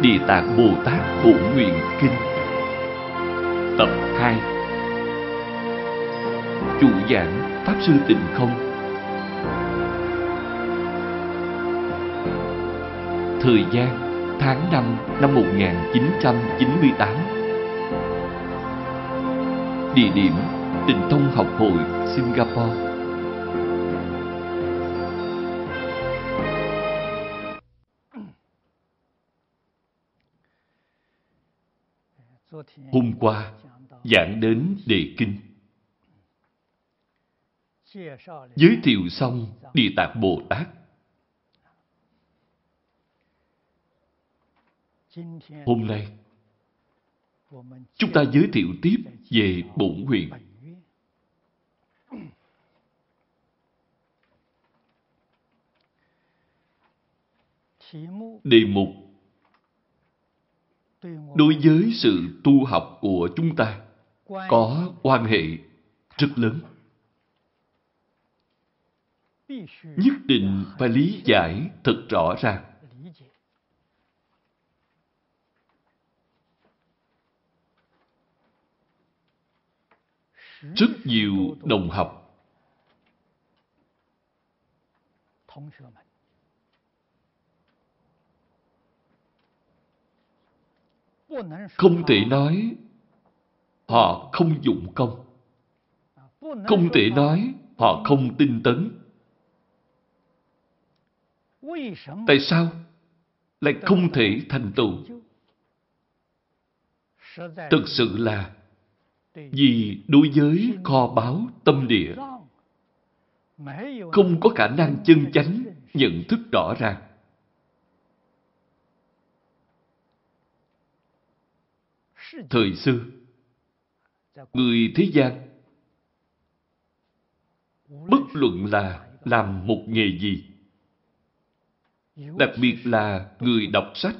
Địa Tạng Bồ Tát Bổ Nguyện Kinh. Tập 2 Chủ giảng Pháp Sư Tịnh Không. Thời gian, tháng 5 năm 1998 Địa điểm, Tịnh Thông Học Hội, Singapore. Hôm qua, giảng đến Đề Kinh. Giới thiệu xong Địa Tạng Bồ Tát. Hôm nay, chúng ta giới thiệu tiếp về bổn nguyện. Đề mục đối với sự tu học của chúng ta, có quan hệ rất lớn. Nhất định phải lý giải thật rõ ràng. Rất nhiều đồng học không thể nói họ không dụng công. Không thể nói họ không tinh tấn. Tại sao lại không thể thành tựu? Thực sự là vì đối với kho báu tâm địa không có khả năng chân chánh nhận thức rõ ràng. Thời xưa, người thế gian bất luận là làm một nghề gì, đặc biệt là người đọc sách,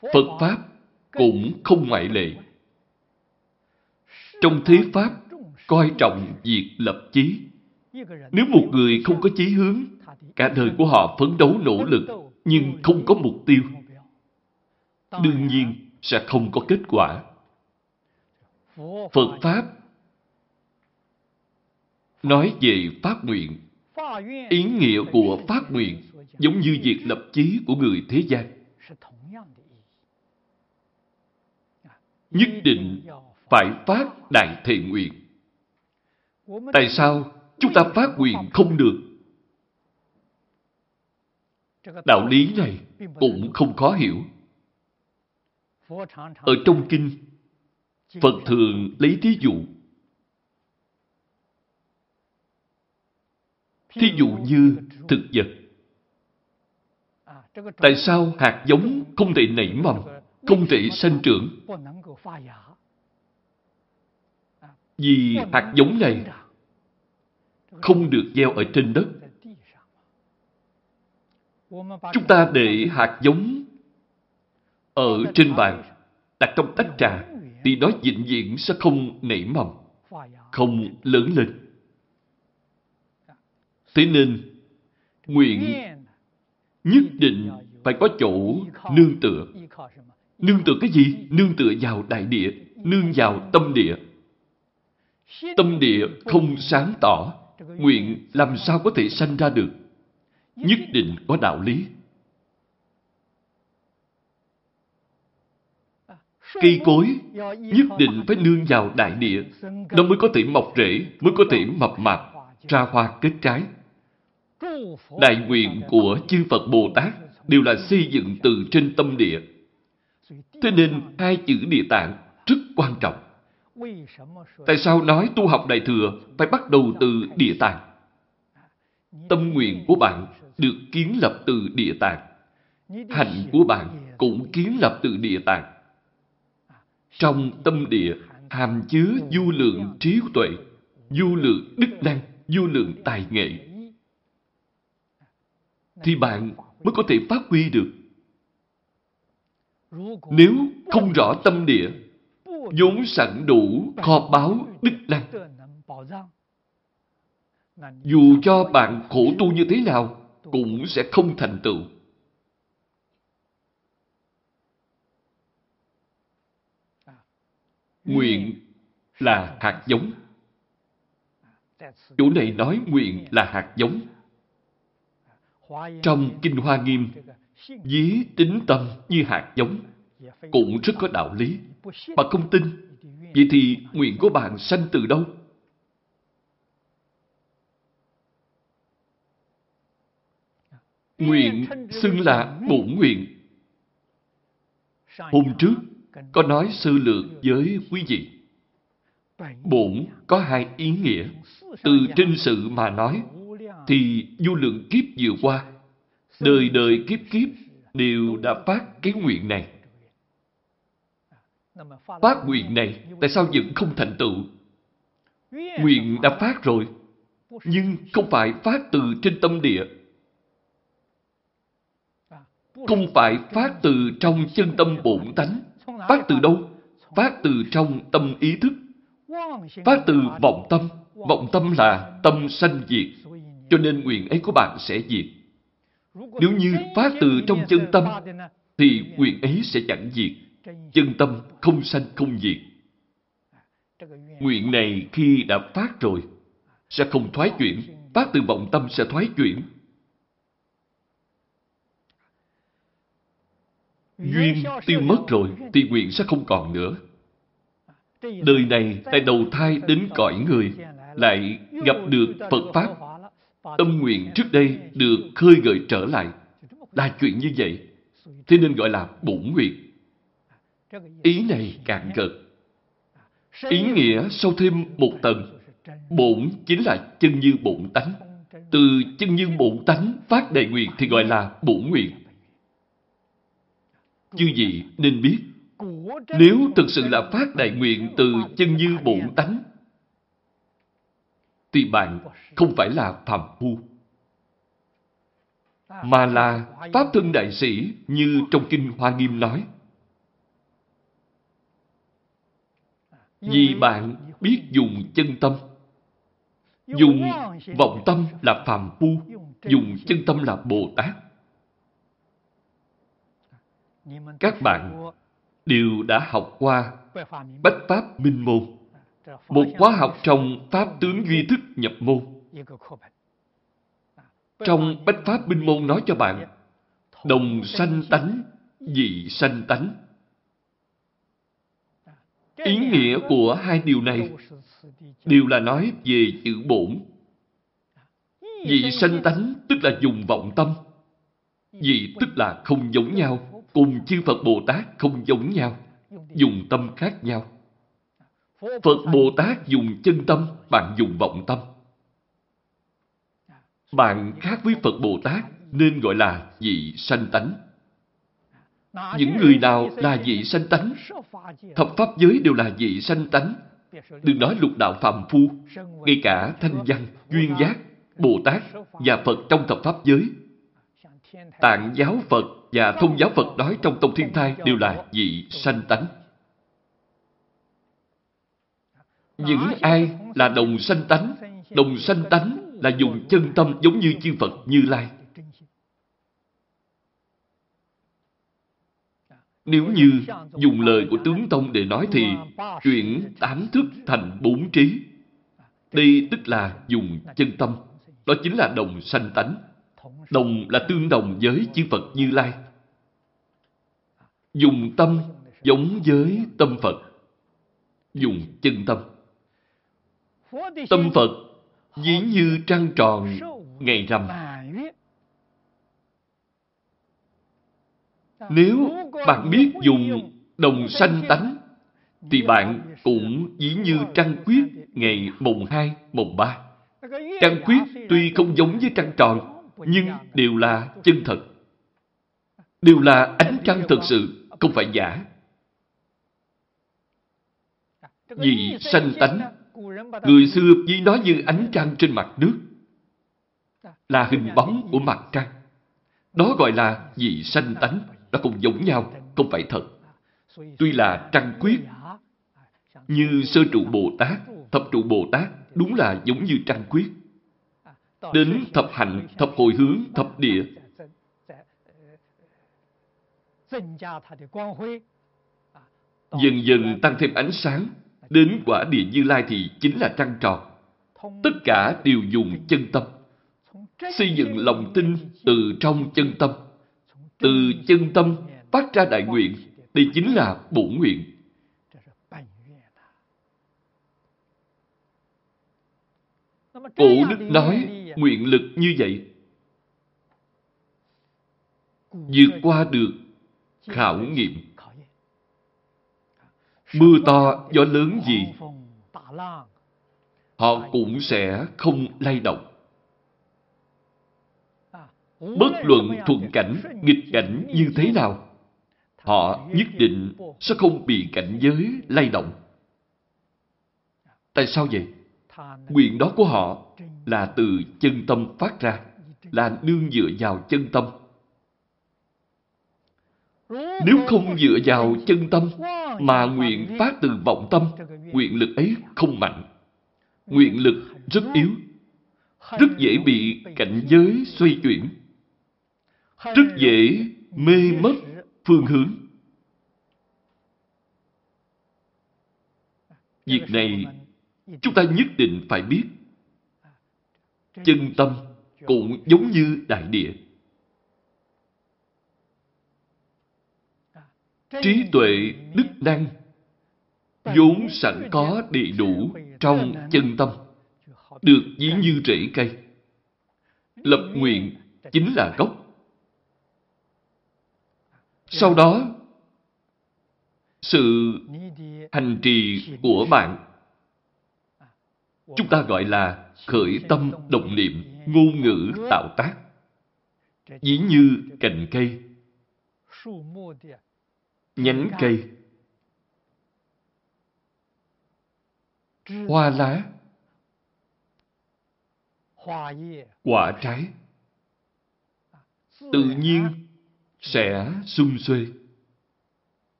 Phật Pháp cũng không ngoại lệ. Trong thế Pháp, coi trọng việc lập chí. Nếu một người không có chí hướng, cả đời của họ phấn đấu nỗ lực, nhưng không có mục tiêu, đương nhiên sẽ không có kết quả. Phật Pháp nói về Pháp nguyện, ý nghĩa của Pháp nguyện giống như việc lập chí của người thế gian. Nhất định phải phát đại thệ nguyện. Tại sao chúng ta phát nguyện không được? Đạo lý này cũng không khó hiểu. Ở trong kinh, Phật thường lấy thí dụ. Thí dụ như thực vật. Tại sao hạt giống không thể nảy mầm, không thể sinh trưởng? Vì hạt giống này không được gieo ở trên đất. Chúng ta để hạt giống ở trên bàn, đặt trong tách trà, thì nó vĩnh viễn sẽ không nảy mầm, không lớn lên. Thế nên, nguyện nhất định phải có chỗ nương tựa. Nương tựa cái gì? Nương tựa vào đại địa, nương vào tâm địa. Tâm địa không sáng tỏ, nguyện làm sao có thể sanh ra được? Nhất định có đạo lý. Cây cối nhất định phải nương vào đại địa, nó mới có thể mọc rễ, mới có thể mập mạp, ra hoa kết trái. Đại nguyện của chư Phật Bồ Tát đều là xây dựng từ trên tâm địa. Thế nên hai chữ địa tạng rất quan trọng. Tại sao nói tu học Đại Thừa phải bắt đầu từ địa tạng? Tâm nguyện của bạn được kiến lập từ địa tạng. hạnh của bạn cũng kiến lập từ địa tạng. Trong tâm địa hàm chứa du lượng trí tuệ, du lượng đức năng, du lượng tài nghệ. Thì bạn mới có thể phát huy được. Nếu không rõ tâm địa, vốn sẵn đủ kho báu đức năng, dù cho bạn khổ tu như thế nào, cũng sẽ không thành tựu. Nguyện là hạt giống. Chỗ này nói nguyện là hạt giống. Trong Kinh Hoa Nghiêm, dí tính tâm như hạt giống cũng rất có đạo lý. Bạn không tin, vậy thì nguyện của bạn sanh từ đâu? Nguyện xưng là bổn nguyện. Hôm trước, có nói sư lược với quý vị. Bổn có hai ý nghĩa. Từ trên sự mà nói, thì vô lượng kiếp vừa qua, đời đời kiếp kiếp đều đã phát cái nguyện này. Phát nguyện này, tại sao vẫn không thành tựu? Nguyện đã phát rồi, nhưng không phải phát từ trên tâm địa. Không phải phát từ trong chân tâm bổn tánh. Phát từ đâu? Phát từ trong tâm ý thức. Phát từ vọng tâm. Vọng tâm là tâm sanh diệt. Cho nên nguyện ấy của bạn sẽ diệt. Nếu như phát từ trong chân tâm, thì nguyện ấy sẽ chẳng diệt. Chân tâm không sanh không diệt. Nguyện này khi đã phát rồi, sẽ không thoái chuyển. Phát từ vọng tâm sẽ thoái chuyển. Duyên tiêu mất rồi, thì nguyện sẽ không còn nữa. Đời này lại đầu thai đến cõi người, lại gặp được Phật Pháp. Tâm nguyện trước đây được khơi gợi trở lại. Là chuyện như vậy. Thế nên gọi là bổn nguyện. Ý này cạn gần Ý nghĩa sâu thêm một tầng. Bổn chính là chân như bổn tánh. Từ chân như bổn tánh phát đại nguyện thì gọi là bổn nguyện. Chư vị nên biết, nếu thực sự là phát đại nguyện từ chân như bổn tánh, thì bạn không phải là phàm phu, mà là Pháp thân đại sĩ như trong Kinh Hoa Nghiêm nói. Vì bạn biết dùng chân tâm, dùng vọng tâm là phàm phu, dùng chân tâm là Bồ Tát. Các bạn đều đã học qua Bách Pháp Minh Môn, một khóa học trong Pháp tướng duy thức nhập môn. Trong Bách Pháp Minh Môn nói cho bạn, đồng sanh tánh, dị sanh tánh. Ý nghĩa của hai điều này đều là nói về chữ bổn. Dị sanh tánh tức là dùng vọng tâm. Dị tức là không giống nhau, cùng chư Phật Bồ Tát không giống nhau, dùng tâm khác nhau. Phật Bồ Tát dùng chân tâm, bạn dùng vọng tâm. Bạn khác với Phật Bồ Tát nên gọi là dị sanh tánh. Những người nào là dị sanh tánh? Thập pháp giới đều là dị sanh tánh. Đừng nói lục đạo phàm phu, ngay cả thanh văn, duyên giác, Bồ Tát và Phật trong thập pháp giới. Tạng giáo Phật và thông giáo Phật nói trong tông thiên thai đều là dị sanh tánh. Những ai là đồng sanh tánh, đồng sanh tánh là dùng chân tâm giống như chư Phật Như Lai. Nếu như dùng lời của tướng Tông để nói thì chuyển tám thức thành bốn trí. Đây tức là dùng chân tâm. Đó chính là đồng sanh tánh. Đồng là tương đồng với chư Phật Như Lai. Dùng tâm giống với tâm Phật. Dùng chân tâm. Tâm Phật dĩ như trăng tròn ngày rằm. Nếu bạn biết dùng đồng sanh tánh, thì bạn cũng dĩ như trăng quyết ngày mùng 2, mùng 3. Trăng quyết tuy không giống với trăng tròn, nhưng đều là chân thật. Đều là ánh trăng thật sự, không phải giả. Vì sanh tánh, người xưa chỉ nói như ánh trăng trên mặt nước, là hình bóng của mặt trăng. Đó gọi là vì sanh tánh, nó không giống nhau, không phải thật. Tuy là trăng quyết, như sơ trụ Bồ Tát, thập trụ Bồ Tát, đúng là giống như trăng quyết. Đến thập hạnh, thập hồi hướng, thập địa, Dần dần tăng thêm ánh sáng, đến quả địa Như Lai thì chính là trăng tròn. Tất cả đều dùng chân tâm. Xây dựng lòng tin từ trong chân tâm. Từ chân tâm phát ra đại nguyện. Đây chính là bổ nguyện. Cổ đức nói nguyện lực như vậy. vượt qua được khảo nghiệm. Mưa to, gió lớn gì, họ cũng sẽ không lay động. Bất luận thuận cảnh, nghịch cảnh như thế nào, họ nhất định sẽ không bị cảnh giới lay động. Tại sao vậy? Nguyện đó của họ là từ chân tâm phát ra, là nương dựa vào chân tâm. Nếu không dựa vào chân tâm, mà nguyện phát từ vọng tâm, nguyện lực ấy không mạnh. Nguyện lực rất yếu, rất dễ bị cảnh giới xoay chuyển, rất dễ mê mất phương hướng. Việc này chúng ta nhất định phải biết. Chân tâm cũng giống như đại địa. Trí tuệ, đức năng vốn sẵn có đầy đủ trong chân tâm, được ví như rễ cây. Lập nguyện chính là gốc. Sau đó, sự hành trì của bạn chúng ta gọi là khởi tâm động niệm, ngôn ngữ tạo tác. Ví như cành cây, nhánh cây, hoa lá, quả trái, tự nhiên sẽ xung xuê.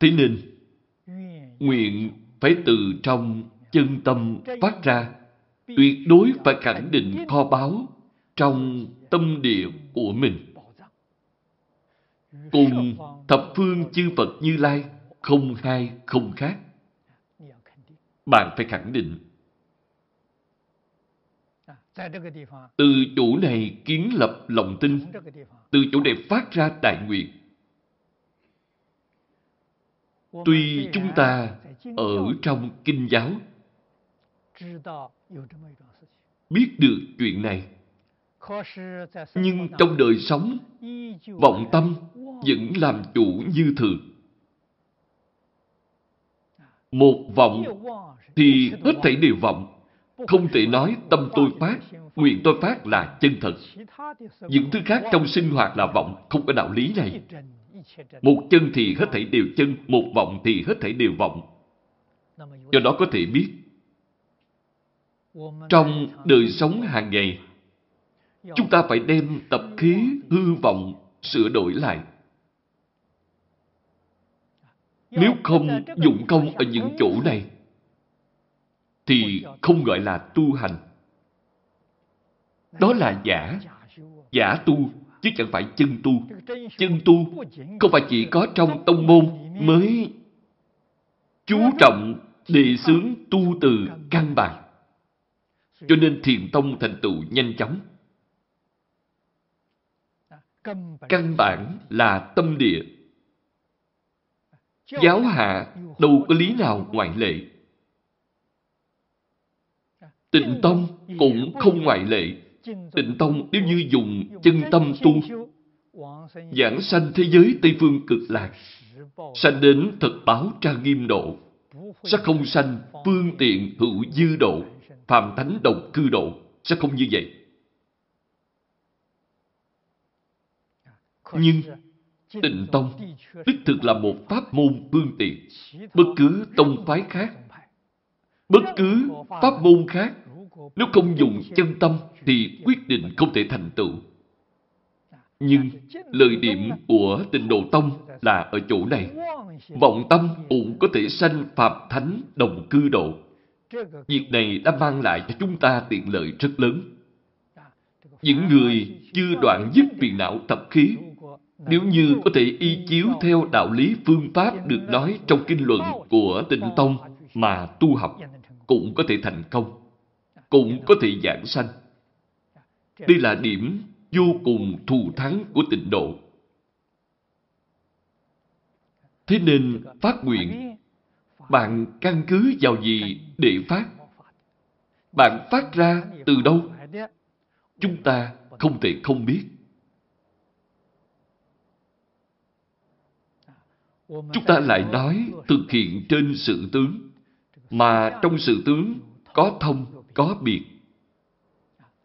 Thế nên, nguyện phải từ trong chân tâm phát ra, tuyệt đối phải khẳng định kho báu trong tâm địa của mình. Cùng thập phương chư Phật Như Lai không hai không khác. Bạn phải khẳng định. Từ chỗ này kiến lập lòng tin, từ chỗ này phát ra đại nguyện. Tuy chúng ta ở trong kinh giáo biết được chuyện này, nhưng trong đời sống, vọng tâm vẫn làm chủ như thường. Một vọng thì hết thảy đều vọng. Không thể nói tâm tôi phát, nguyện tôi phát là chân thật. Những thứ khác trong sinh hoạt là vọng, không có đạo lý này. Một chân thì hết thảy đều chân, một vọng thì hết thảy đều vọng. Do đó có thể biết, trong đời sống hàng ngày, chúng ta phải đem tập khí hư vọng sửa đổi lại. Nếu không dụng công ở những chỗ này, thì không gọi là tu hành. Đó là giả. Giả tu, chứ chẳng phải chân tu. Chân tu không phải chỉ có trong tông môn mới chú trọng đề xướng tu từ căn bản. Cho nên thiền tông thành tựu nhanh chóng. Căn bản là tâm địa. Giáo hạ đâu có lý nào ngoại lệ. Tịnh Tông cũng không ngoại lệ. Tịnh Tông nếu như dùng chân tâm tu, giảng sanh thế giới Tây Phương cực lạc, sanh đến thật báo tra nghiêm độ, sẽ không sanh phương tiện hữu dư độ, phàm thánh đồng cư độ, sẽ không như vậy. Nhưng Tịnh Tông đích thực là một pháp môn phương tiện. Bất cứ tông phái khác, bất cứ pháp môn khác, nếu không dùng chân tâm thì quyết định không thể thành tựu. Nhưng lời điểm của tịnh độ tông là ở chỗ này. Vọng tâm cũng có thể sanh phạm thánh đồng cư độ. Việc này đã mang lại cho chúng ta tiện lợi rất lớn. Những người chưa đoạn dứt phiền não tập khí Nếu như có thể y chiếu theo đạo lý phương pháp được nói trong kinh luận của tịnh tông mà tu học, cũng có thể thành công, cũng có thể giảng sanh. Đây là điểm vô cùng thù thắng của tịnh độ. Thế nên phát nguyện, bạn căn cứ vào gì để phát? Bạn phát ra từ đâu? Chúng ta không thể không biết. Chúng ta lại nói thực hiện trên sự tướng, mà trong sự tướng có thông, có biệt.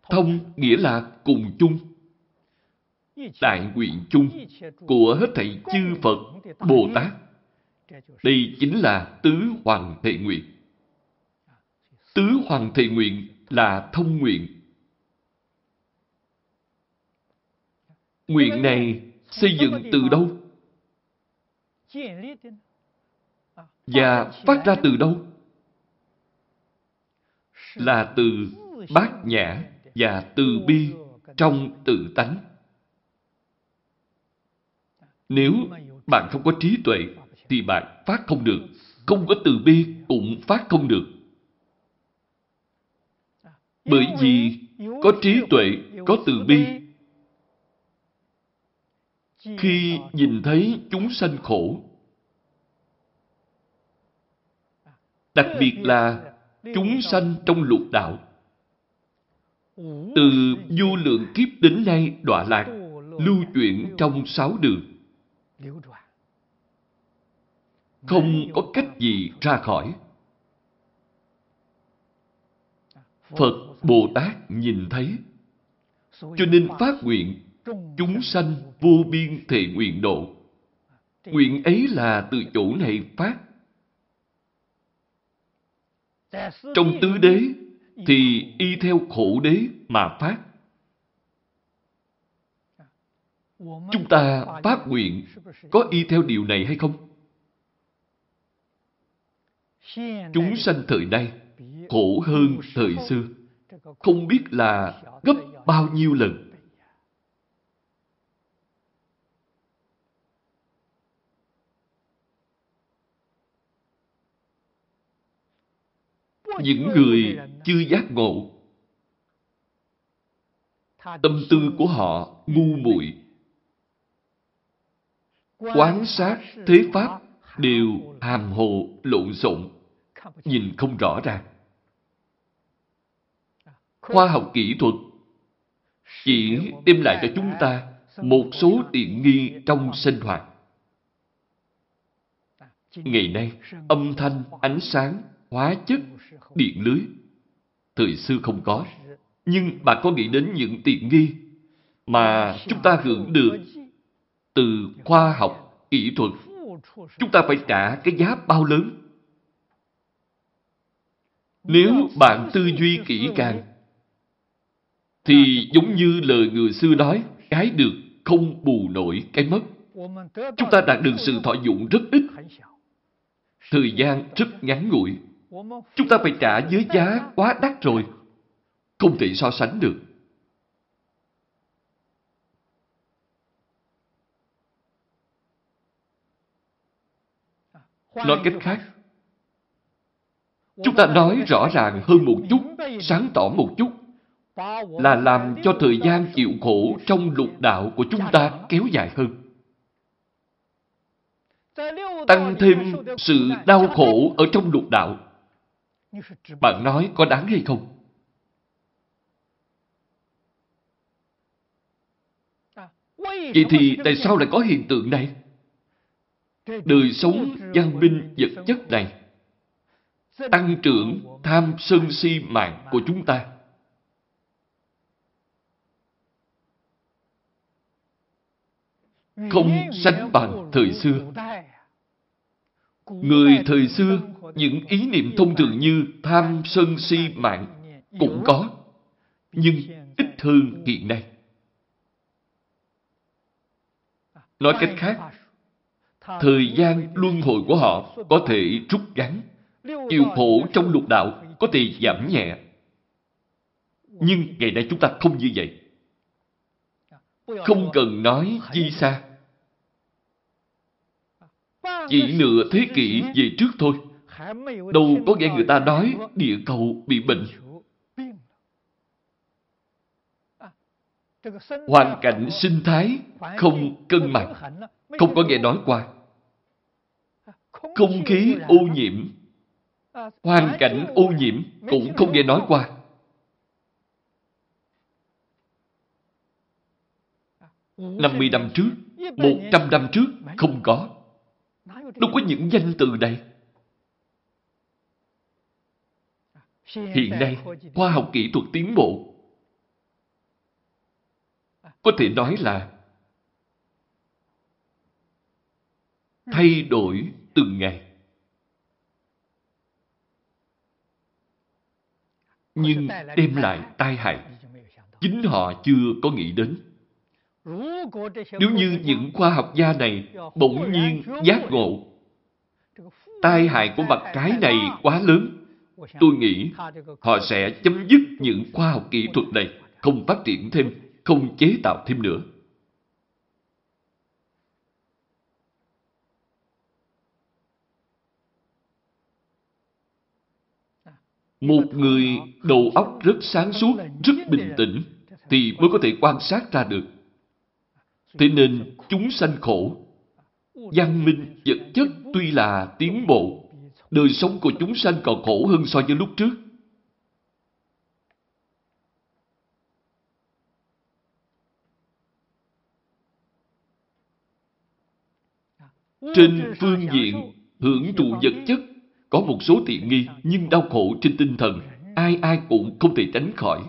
Thông nghĩa là cùng chung. Đại nguyện chung của hết thảy chư Phật, Bồ Tát. Đây chính là tứ hoàng thệ nguyện. Tứ hoàng thệ nguyện là thông nguyện. Nguyện này xây dựng từ đâu? Và phát ra từ đâu? Là từ bát nhã và từ bi trong tự tánh. Nếu bạn không có trí tuệ, thì bạn phát không được. Không có từ bi cũng phát không được. Bởi vì có trí tuệ, có từ bi. Khi nhìn thấy chúng sanh khổ, đặc biệt là chúng sanh trong lục đạo, từ vô lượng kiếp đến nay đọa lạc, lưu chuyển trong sáu đường. Không có cách gì ra khỏi. Phật, Bồ Tát nhìn thấy. Cho nên phát nguyện, chúng sanh vô biên thệ nguyện độ. Nguyện ấy là từ chỗ này phát. Trong tứ đế thì y theo khổ đế mà phát. Chúng ta phát nguyện có y theo điều này hay không? Chúng sanh thời nay khổ hơn thời xưa. Không biết là gấp bao nhiêu lần. Những người chưa giác ngộ, tâm tư của họ ngu muội quán sát thế pháp đều hàm hồ lộn xộn nhìn không rõ ràng khoa học kỹ thuật. Chỉ đem lại cho chúng ta một số tiện nghi trong sinh hoạt. Ngày nay âm thanh ánh sáng hóa chất điện lưới thời xưa không có. Nhưng bạn có nghĩ đến những tiện nghi mà chúng ta hưởng được từ khoa học, kỹ thuật, chúng ta phải trả cái giá bao lớn. Nếu bạn tư duy kỹ càng, thì giống như lời người xưa nói, cái được không bù nổi cái mất. Chúng ta đạt được sự thọ dụng rất ít. Thời gian rất ngắn ngủi. Chúng ta phải trả với giá quá đắt rồi. Không thể so sánh được. Nói cách khác, chúng ta nói rõ ràng hơn một chút, sáng tỏ một chút, là làm cho thời gian chịu khổ trong lục đạo của chúng ta kéo dài hơn. Tăng thêm sự đau khổ ở trong lục đạo. Bạn nói có đáng hay không? Vậy thì tại sao lại có hiện tượng này? đời sống văn minh vật chất này tăng trưởng tham sân si mạng của chúng ta. Không sánh bằng thời xưa. Người thời xưa, những ý niệm thông thường như tham sân si mạng cũng có, nhưng ít hơn hiện nay. Nói cách khác, thời gian luân hồi của họ có thể rút ngắn. Chịu khổ trong lục đạo có thể giảm nhẹ. Nhưng ngày nay chúng ta không như vậy. Không cần nói chi xa. chỉ nửa thế kỷ về trước thôi. Đâu có nghe người ta nói địa cầu bị bệnh. Hoàn cảnh sinh thái không cân bằng, không có nghe nói qua. Không khí ô nhiễm, hoàn cảnh ô nhiễm cũng không nghe nói qua. 50 năm trước, 100 năm trước, không có. Đâu có những danh từ này. Hiện nay, khoa học kỹ thuật tiến bộ. Có thể nói là thay đổi từng ngày. Nhưng đem lại tai hại, chính họ chưa có nghĩ đến. Nếu như những khoa học gia này bỗng nhiên giác ngộ, tai hại của mặt trái này quá lớn, tôi nghĩ họ sẽ chấm dứt những khoa học kỹ thuật này, không phát triển thêm, không chế tạo thêm nữa. Một người đầu óc rất sáng suốt, rất bình tĩnh, thì mới có thể quan sát ra được Thế nên chúng sanh khổ. Văn minh vật chất tuy là tiến bộ, đời sống của chúng sanh còn khổ hơn so với lúc trước. Trên phương diện hưởng thụ vật chất có một số tiện nghi nhưng đau khổ trên tinh thần ai ai cũng không thể tránh khỏi.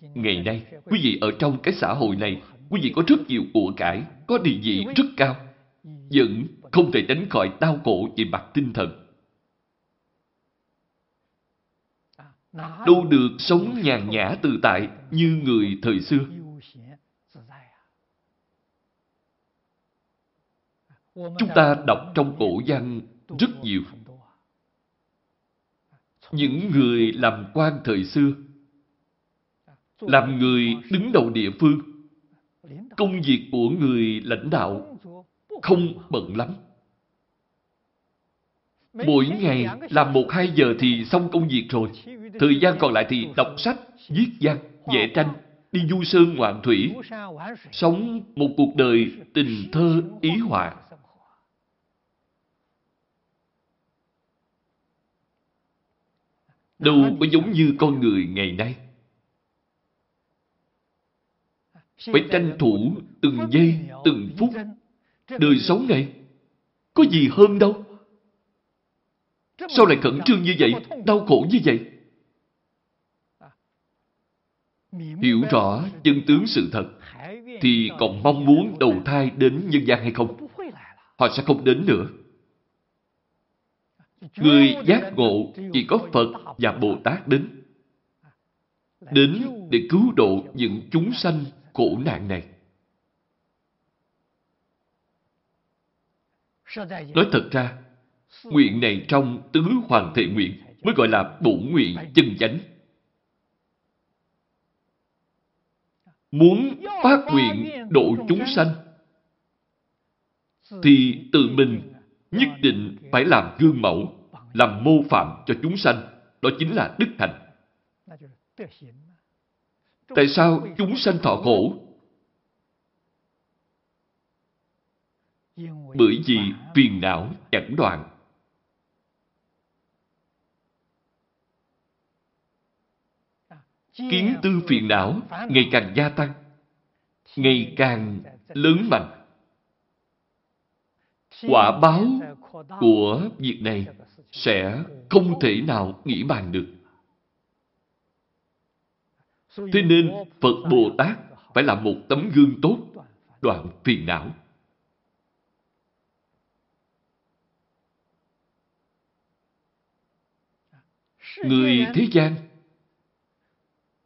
Ngày nay, quý vị ở trong cái xã hội này quý vị có rất nhiều của cải, có địa vị rất cao, vẫn không thể tránh khỏi đau khổ về mặt tinh thần. Đâu được sống nhàn nhã tự tại như người thời xưa. Chúng ta đọc trong cổ văn rất nhiều. Những người làm quan thời xưa, làm người đứng đầu địa phương, công việc của người lãnh đạo không bận lắm. Mỗi ngày làm một hai giờ thì xong công việc rồi. Thời gian còn lại thì đọc sách, viết văn, vẽ tranh, đi du sơn ngoạn thủy, sống một cuộc đời tình thơ ý họa. Đâu có giống như con người ngày nay. Phải tranh thủ từng giây, từng phút. Đời sống này, có gì hơn đâu. Sao lại khẩn trương như vậy, đau khổ như vậy? Hiểu rõ chân tướng sự thật, thì còn mong muốn đầu thai đến nhân gian hay không? Họ sẽ không đến nữa. Người giác ngộ chỉ có Phật và Bồ Tát đến. Đến để cứu độ những chúng sanh khổ nạn này. Nói thật ra, nguyện này trong tứ hoàng thể nguyện mới gọi là bổ nguyện chân chánh. Muốn phát nguyện độ chúng sanh, thì tự mình nhất định phải làm gương mẫu, làm mô phạm cho chúng sanh. Đó chính là đức hạnh. Tại sao chúng sanh thọ khổ? Bởi vì phiền não chẳng đoạn. Kiến tư phiền não ngày càng gia tăng, ngày càng lớn mạnh. Quả báo của việc này sẽ không thể nào nghĩ bàn được. Thế nên Phật Bồ Tát phải là một tấm gương tốt, đoạn phiền não. Người thế gian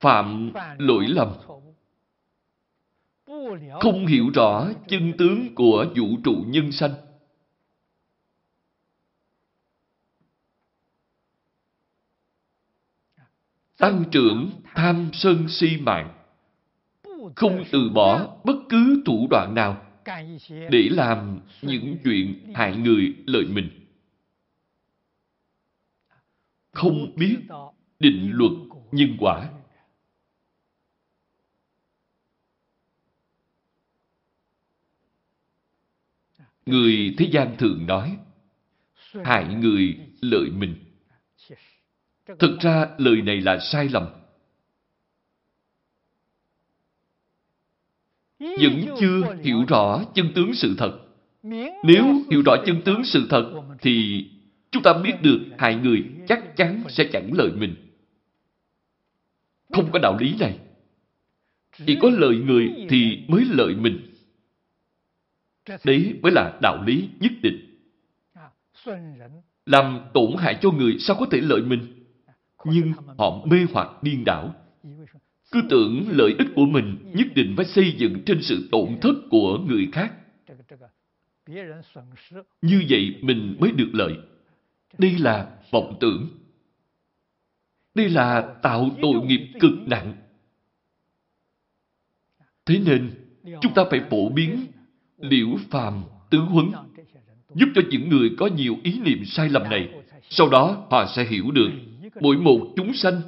phạm lỗi lầm không hiểu rõ chân tướng của vũ trụ nhân sanh tăng trưởng tham sân si mạng, không từ bỏ bất cứ thủ đoạn nào để làm những chuyện hại người lợi mình. Không biết định luật nhân quả. Người thế gian thường nói, hại người lợi mình. Thực ra lời này là sai lầm. Vẫn chưa hiểu rõ chân tướng sự thật. Nếu hiểu rõ chân tướng sự thật, thì chúng ta biết được hại người chắc chắn sẽ chẳng lợi mình. Không có đạo lý này. Chỉ có lợi người thì mới lợi mình. Đấy mới là đạo lý nhất định. Làm tổn hại cho người sao có thể lợi mình? Nhưng họ mê hoặc điên đảo. Cứ tưởng lợi ích của mình nhất định phải xây dựng trên sự tổn thất của người khác. Như vậy mình mới được lợi. Đây là vọng tưởng. Đây là tạo tội nghiệp cực nặng. Thế nên, chúng ta phải phổ biến liễu phàm tứ huấn, giúp cho những người có nhiều ý niệm sai lầm này. Sau đó, họ sẽ hiểu được mỗi một chúng sanh,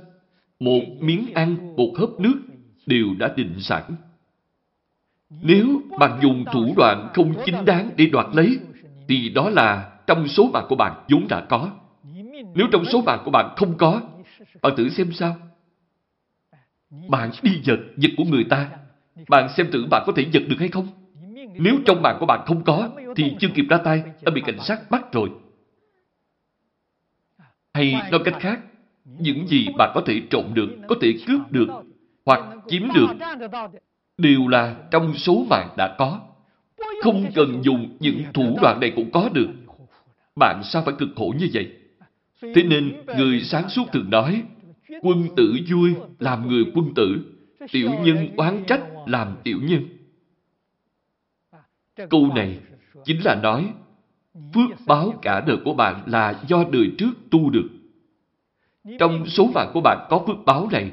một miếng ăn, một hớp nước đều đã định sẵn. Nếu bạn dùng thủ đoạn không chính đáng để đoạt lấy, thì đó là trong số mạng của bạn vốn đã có. Nếu trong số mạng của bạn không có, bạn thử xem sao. Bạn đi giật, giật của người ta. Bạn xem thử bạn có thể giật được hay không? Nếu trong mạng của bạn không có, thì chưa kịp ra tay, đã bị cảnh sát bắt rồi. Hay nói cách khác, những gì bạn có thể trộm được, có thể cướp được, hoặc chiếm được, đều là trong số mạng đã có. Không cần dùng những thủ đoạn này cũng có được. Bạn sao phải cực khổ như vậy? Thế nên, người sáng suốt thường nói, quân tử vui làm người quân tử, tiểu nhân oán trách làm tiểu nhân. Câu này chính là nói, phước báo cả đời của bạn là do đời trước tu được. Trong số mạng của bạn có phước báo này,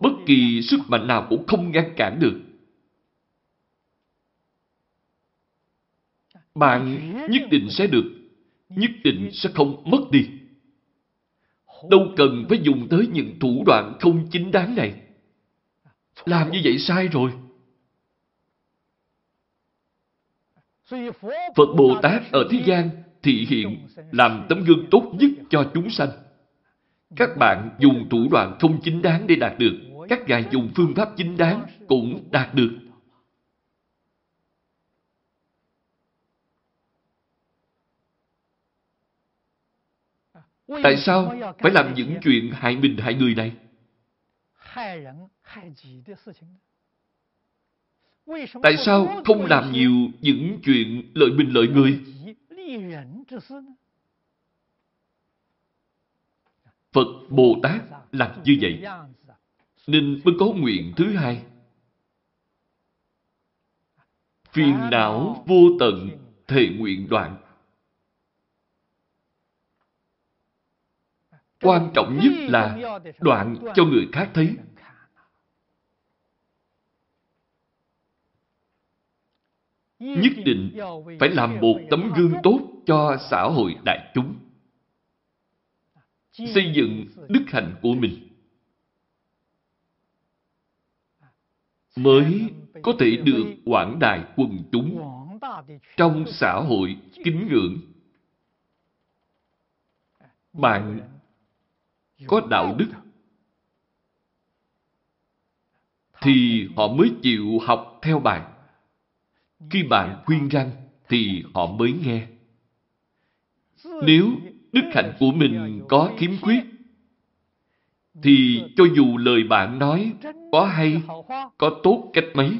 bất kỳ sức mạnh nào cũng không ngăn cản được. Bạn nhất định sẽ được, nhất định sẽ không mất đi. Đâu cần phải dùng tới những thủ đoạn không chính đáng này. Làm như vậy sai rồi. Phật Bồ Tát ở thế gian thị hiện làm tấm gương tốt nhất cho chúng sanh. Các bạn dùng thủ đoạn không chính đáng để đạt được. Các ngài dùng phương pháp chính đáng cũng đạt được. Tại sao phải làm những chuyện hại mình hại người này? Tại sao không làm nhiều những chuyện lợi mình lợi người? Phật Bồ Tát làm như vậy, nên mới có nguyện thứ hai. Phiền não vô tận, thể nguyện đoạn. Quan trọng nhất là đoạn cho người khác thấy. Nhất định phải làm một tấm gương tốt cho xã hội đại chúng. Xây dựng đức hạnh của mình. Mới có thể được quảng đại quần chúng trong xã hội kính ngưỡng. Bạn có đạo đức thì họ mới chịu học theo bạn. Khi bạn khuyên răng thì họ mới nghe. Nếu đức hạnh của mình có khiếm khuyết thì cho dù lời bạn nói có hay, có tốt cách mấy,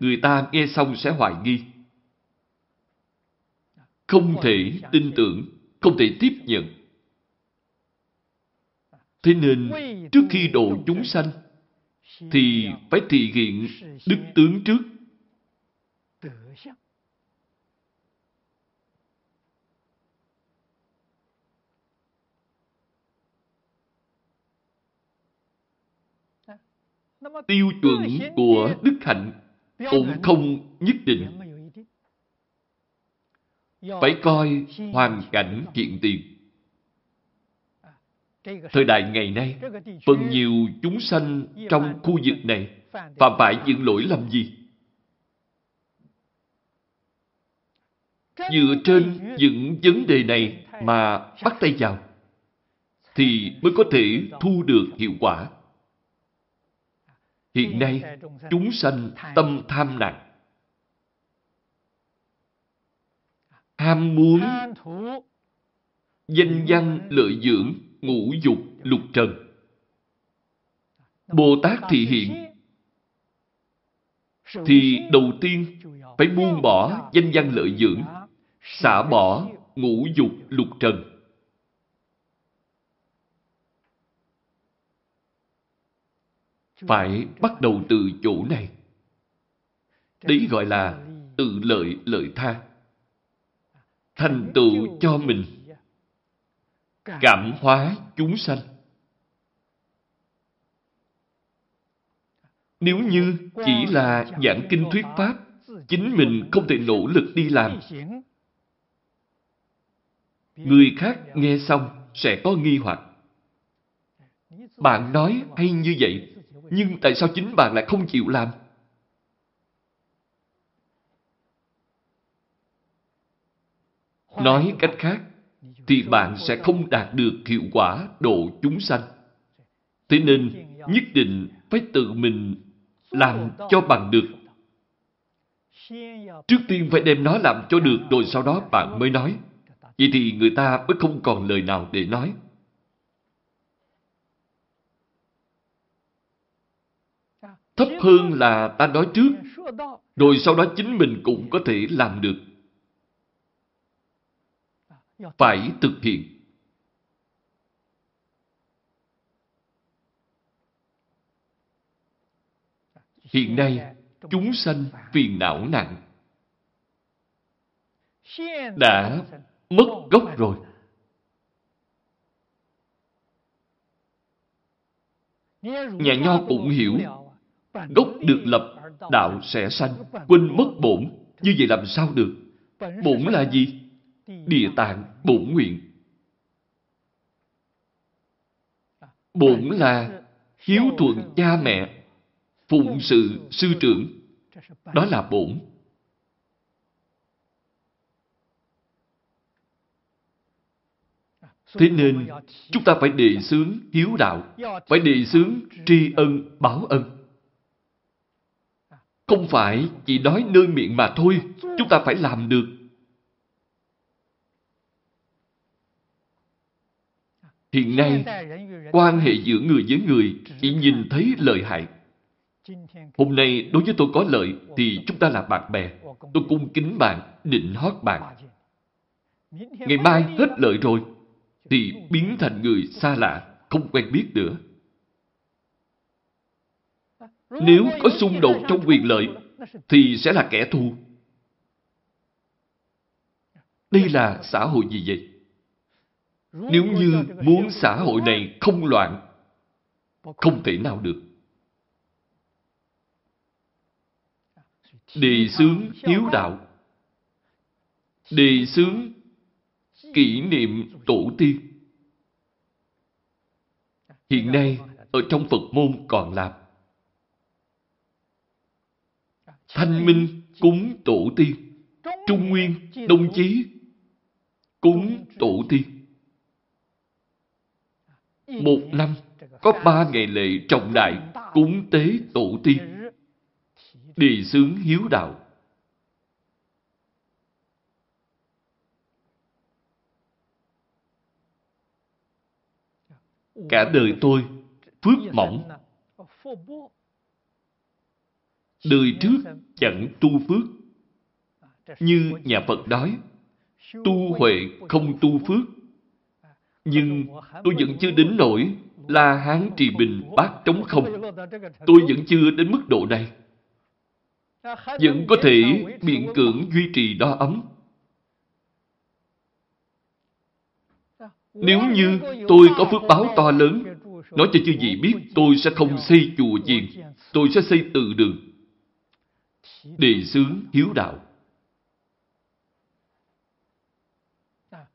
người ta nghe xong sẽ hoài nghi. Không thể tin tưởng, không thể tiếp nhận. Thế nên, trước khi độ chúng sanh, thì phải thị hiện đức tướng trước. Tiêu chuẩn của đức hạnh cũng không nhất định. Phải coi hoàn cảnh kiện tiền. Thời đại ngày nay, phần nhiều chúng sanh trong khu vực này phạm phải những lỗi lầm gì? Dựa trên những vấn đề này mà bắt tay vào, thì mới có thể thu được hiệu quả. Hiện nay, chúng sanh tâm tham nặng. Ham muốn danh văn lợi dưỡng ngũ dục lục trần. Bồ Tát thị hiện thì đầu tiên phải buông bỏ danh văn lợi dưỡng, xả bỏ ngũ dục lục trần. Phải bắt đầu từ chỗ này. Đấy gọi là tự lợi lợi tha. Thành tựu cho mình. Cảm hóa chúng sanh. Nếu như chỉ là giảng kinh thuyết pháp, chính mình không thể nỗ lực đi làm. Người khác nghe xong sẽ có nghi hoặc. Bạn nói hay như vậy, nhưng tại sao chính bạn lại không chịu làm? Nói cách khác, thì bạn sẽ không đạt được hiệu quả độ chúng sanh. Thế nên, nhất định phải tự mình làm cho bằng được. Trước tiên phải đem nó làm cho được rồi sau đó bạn mới nói. Vậy thì người ta mới không còn lời nào để nói. Thấp hơn là ta nói trước, rồi sau đó chính mình cũng có thể làm được. Phải thực hiện. Hiện nay, chúng sanh phiền não nặng. Đã mất gốc rồi. Nhà nho cũng hiểu, gốc được lập, đạo sẽ sanh, quên mất bổn, như vậy làm sao được? Bổn là gì? Địa tạng, bổn nguyện. Bổn là hiếu thuận cha mẹ, phụng sự sư trưởng. Đó là bổn. Thế nên, chúng ta phải đề xướng hiếu đạo, phải đề xướng tri ân báo ân. Không phải chỉ nói nơi miệng mà thôi, chúng ta phải làm được. Hiện nay, quan hệ giữa người với người chỉ nhìn thấy lợi hại. Hôm nay đối với tôi có lợi thì chúng ta là bạn bè. Tôi cung kính bạn, định hót bạn. Ngày mai hết lợi rồi thì biến thành người xa lạ, không quen biết nữa. Nếu có xung đột trong quyền lợi thì sẽ là kẻ thù. Đây là xã hội gì vậy? Nếu như muốn xã hội này không loạn, không thể nào được. Đề xướng hiếu đạo Đề xướng kỷ niệm tổ tiên Hiện nay, ở trong Phật môn còn làm. Thanh minh cúng tổ tiên. Trung nguyên, đông chí cúng tổ tiên. Một năm có ba ngày lễ trọng đại cúng tế tổ tiên. Đề xướng hiếu đạo. Cả đời tôi phước mỏng. Đời trước chẳng tu phước. Như nhà Phật nói, tu huệ không tu phước. Nhưng tôi vẫn chưa đến nỗi La Hán trì bình bát trống không. Tôi vẫn chưa đến mức độ này. Vẫn có thể biện cưỡng duy trì đo ấm. Nếu như tôi có phước báo to lớn, nói cho chư vị biết tôi sẽ không xây chùa chiền, tôi sẽ xây từ đường đề xướng hiếu đạo.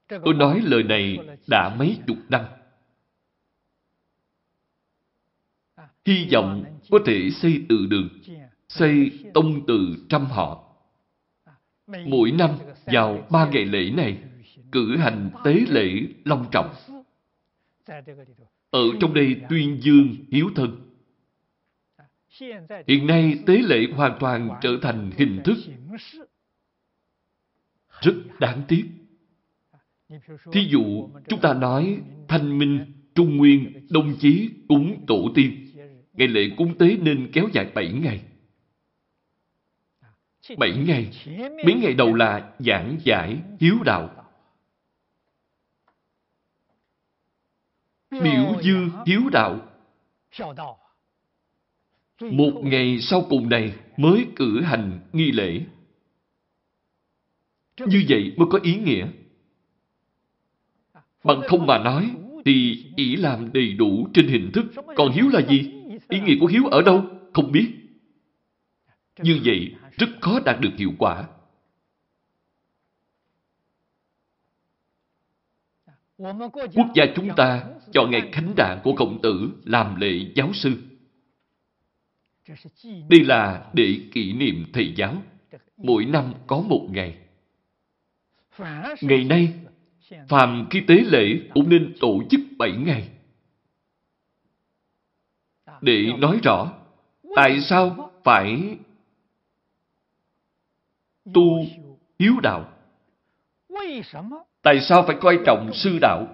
Tôi nói lời này đã mấy chục năm. Hy vọng có thể xây từ đường, xây tông từ trăm họ. Mỗi năm vào ba ngày lễ này, cử hành tế lễ long trọng. Ở trong đây tuyên dương hiếu thân. Hiện nay tế lễ hoàn toàn trở thành hình thức rất đáng tiếc. Thí dụ, chúng ta nói thanh minh, trung nguyên, đông chí, cúng tổ tiên. Ngày lễ cúng tế nên kéo dài 7 ngày. 7 ngày, mấy ngày đầu là giảng giải hiếu đạo. Biểu dương hiếu đạo. Một ngày sau cùng này mới cử hành nghi lễ. Như vậy mới có ý nghĩa. Bằng không mà nói, thì chỉ làm đầy đủ trên hình thức. Còn hiếu là gì? Ý nghĩa của hiếu ở đâu? Không biết. Như vậy, rất khó đạt được hiệu quả. Quốc gia chúng ta chọn ngày khánh đản của Khổng Tử làm lễ giáo sư. Đây là để kỷ niệm thầy giáo. Mỗi năm có một ngày. Ngày nay, phàm khi tế lễ cũng nên tổ chức bảy ngày. Để nói rõ, tại sao phải tu hiếu đạo? Tại sao phải coi trọng sư đạo?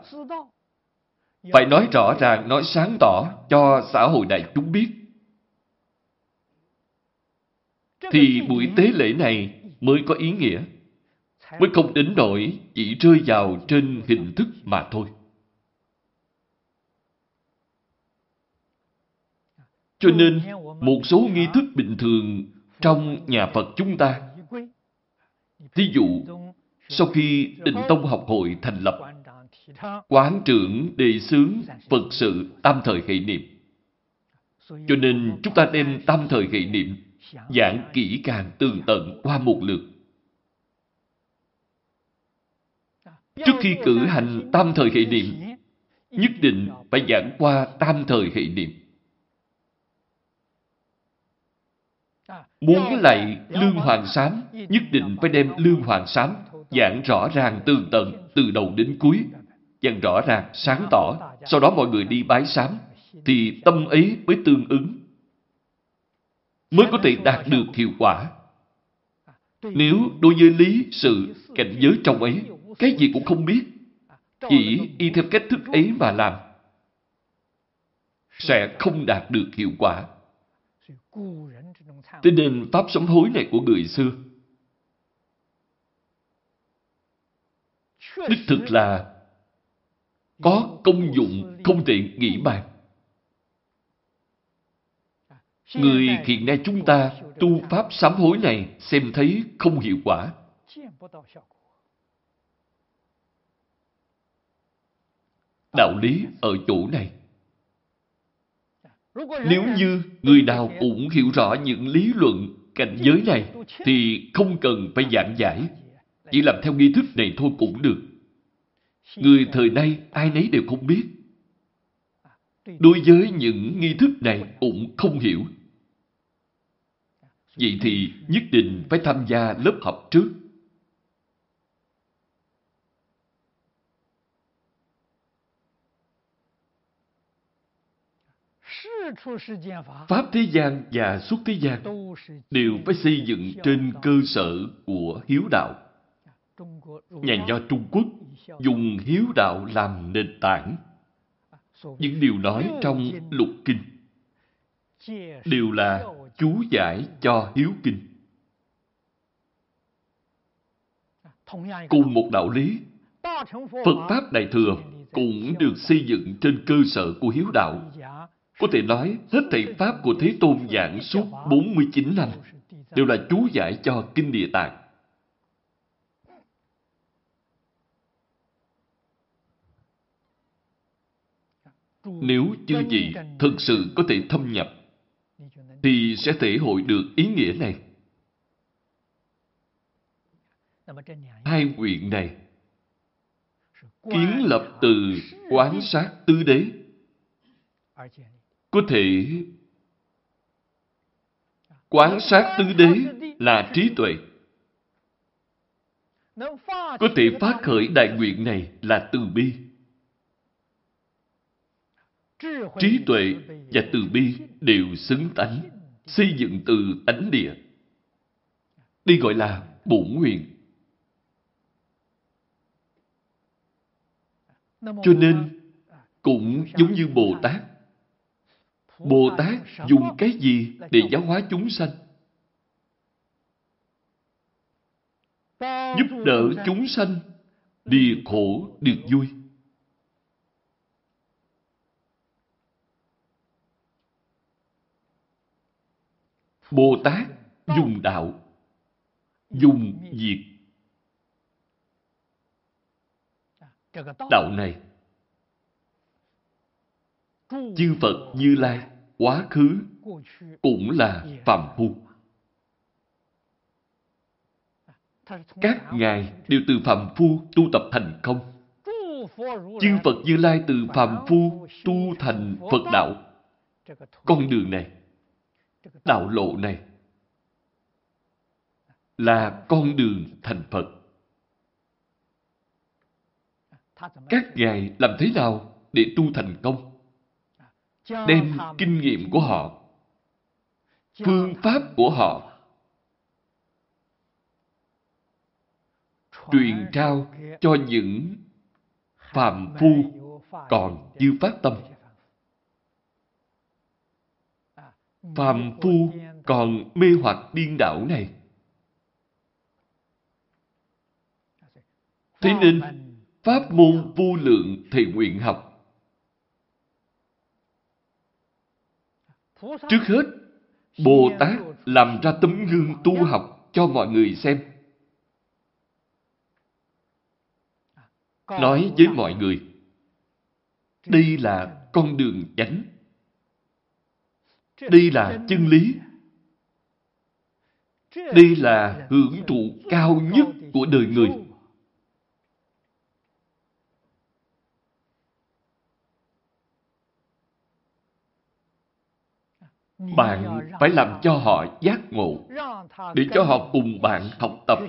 Phải nói rõ ràng, nói sáng tỏ cho xã hội đại chúng biết. Thì buổi tế lễ này mới có ý nghĩa. Mới không đến nỗi chỉ rơi vào trên hình thức mà thôi. Cho nên, một số nghi thức bình thường trong nhà Phật chúng ta, thí dụ, sau khi định tông học hội thành lập, quán trưởng đề xướng Phật sự tam thời hệ niệm. Cho nên chúng ta đem tam thời hệ niệm giảng kỹ càng tường tận qua một lượt. Trước khi cử hành tam thời hệ niệm, nhất định phải giảng qua tam thời hệ niệm. Muốn lại Lương Hoàng Sám, nhất định phải đem Lương Hoàng Sám giảng rõ ràng tường tận từ đầu đến cuối, giảng rõ ràng, sáng tỏ, sau đó mọi người đi bái sám, thì tâm ấy mới tương ứng, mới có thể đạt được hiệu quả. Nếu đối với lý, sự, cảnh giới trong ấy, cái gì cũng không biết, chỉ y theo cách thức ấy mà làm, sẽ không đạt được hiệu quả. Thế nên pháp sống hối này của người xưa đích thực là có công dụng không tiện nghĩ bàn. Người hiện nay chúng ta tu pháp sám hối này xem thấy không hiệu quả. Đạo lý ở chỗ này. Nếu như người nào cũng hiểu rõ những lý luận cảnh giới này thì không cần phải giảng giải. Chỉ làm theo nghi thức này thôi cũng được. Người thời nay ai nấy đều không biết. Đối với những nghi thức này cũng không hiểu. Vậy thì nhất định phải tham gia lớp học trước. Pháp thế gian và xuất thế gian đều phải xây dựng trên cơ sở của hiếu đạo. Nhà nho Trung Quốc dùng hiếu đạo làm nền tảng. Những điều nói trong lục kinh đều là chú giải cho hiếu kinh. Cùng một đạo lý, Phật Pháp Đại Thừa cũng được xây dựng trên cơ sở của hiếu đạo. Có thể nói, hết thầy Pháp của Thế Tôn giảng suốt 49 năm đều là chú giải cho Kinh Địa Tạng. Nếu chư vị thực sự có thể thâm nhập, thì sẽ thể hội được ý nghĩa này. Hai nguyện này kiến lập từ quán sát tứ đế, có thể quán sát tứ đế là trí tuệ có thể phát khởi đại nguyện này là từ bi trí tuệ và từ bi đều xứng tánh, xây dựng từ tánh địa. Đây gọi là bổn nguyện. Cho nên, cũng giống như bồ tát. Bồ tát dùng cái gì để giáo hóa chúng sanh? Giúp đỡ chúng sanh, đi khổ, được vui. Bồ tát dùng đạo, dùng diệt đạo này, chư phật như lai, quá khứ cũng là phàm phu. Các ngài đều từ phàm phu tu tập thành công chư phật như lai từ phàm phu tu thành phật đạo. Con đường này đạo lộ này là con đường thành phật. Các ngài làm thế nào để tu thành công? Đem kinh nghiệm của họ, phương pháp của họ truyền trao cho những phàm phu còn chưa phát tâm. Phàm phu còn mê hoặc điên đảo này thế nên pháp môn vô lượng thầy nguyện học Trước hết, Bồ Tát làm ra tấm gương tu học cho mọi người xem. Nói với mọi người, đây là con đường chánh. Đây là chân lý. Đây là hưởng thụ cao nhất của đời người. Bạn phải làm cho họ giác ngộ, để cho họ cùng bạn học tập.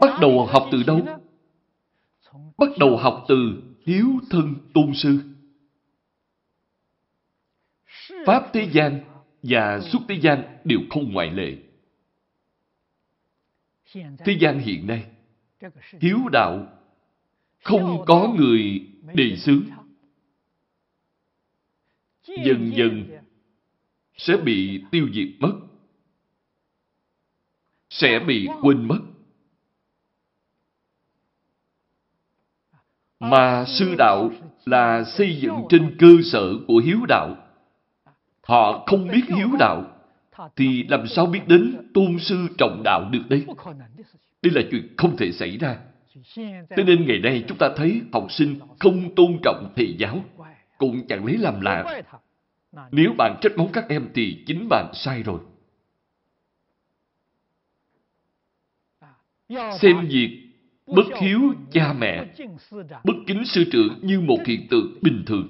Bắt đầu học từ đâu? Bắt đầu học từ hiếu thân tôn sư. Pháp thế gian và xuất thế gian đều không ngoại lệ. Thế gian hiện nay, hiếu đạo không có người đề xướng. Dần dần sẽ bị tiêu diệt mất. Sẽ bị quên mất. Mà sư đạo là xây dựng trên cơ sở của hiếu đạo. Họ không biết hiếu đạo, thì làm sao biết đến tôn sư trọng đạo được đây? Đây là chuyện không thể xảy ra. Thế nên ngày nay chúng ta thấy học sinh không tôn trọng thầy giáo, cũng chẳng lấy làm lạ. Nếu bạn trách móc các em thì chính bạn sai rồi. Xem việc bất hiếu cha mẹ, bất kính sư trưởng như một hiện tượng bình thường.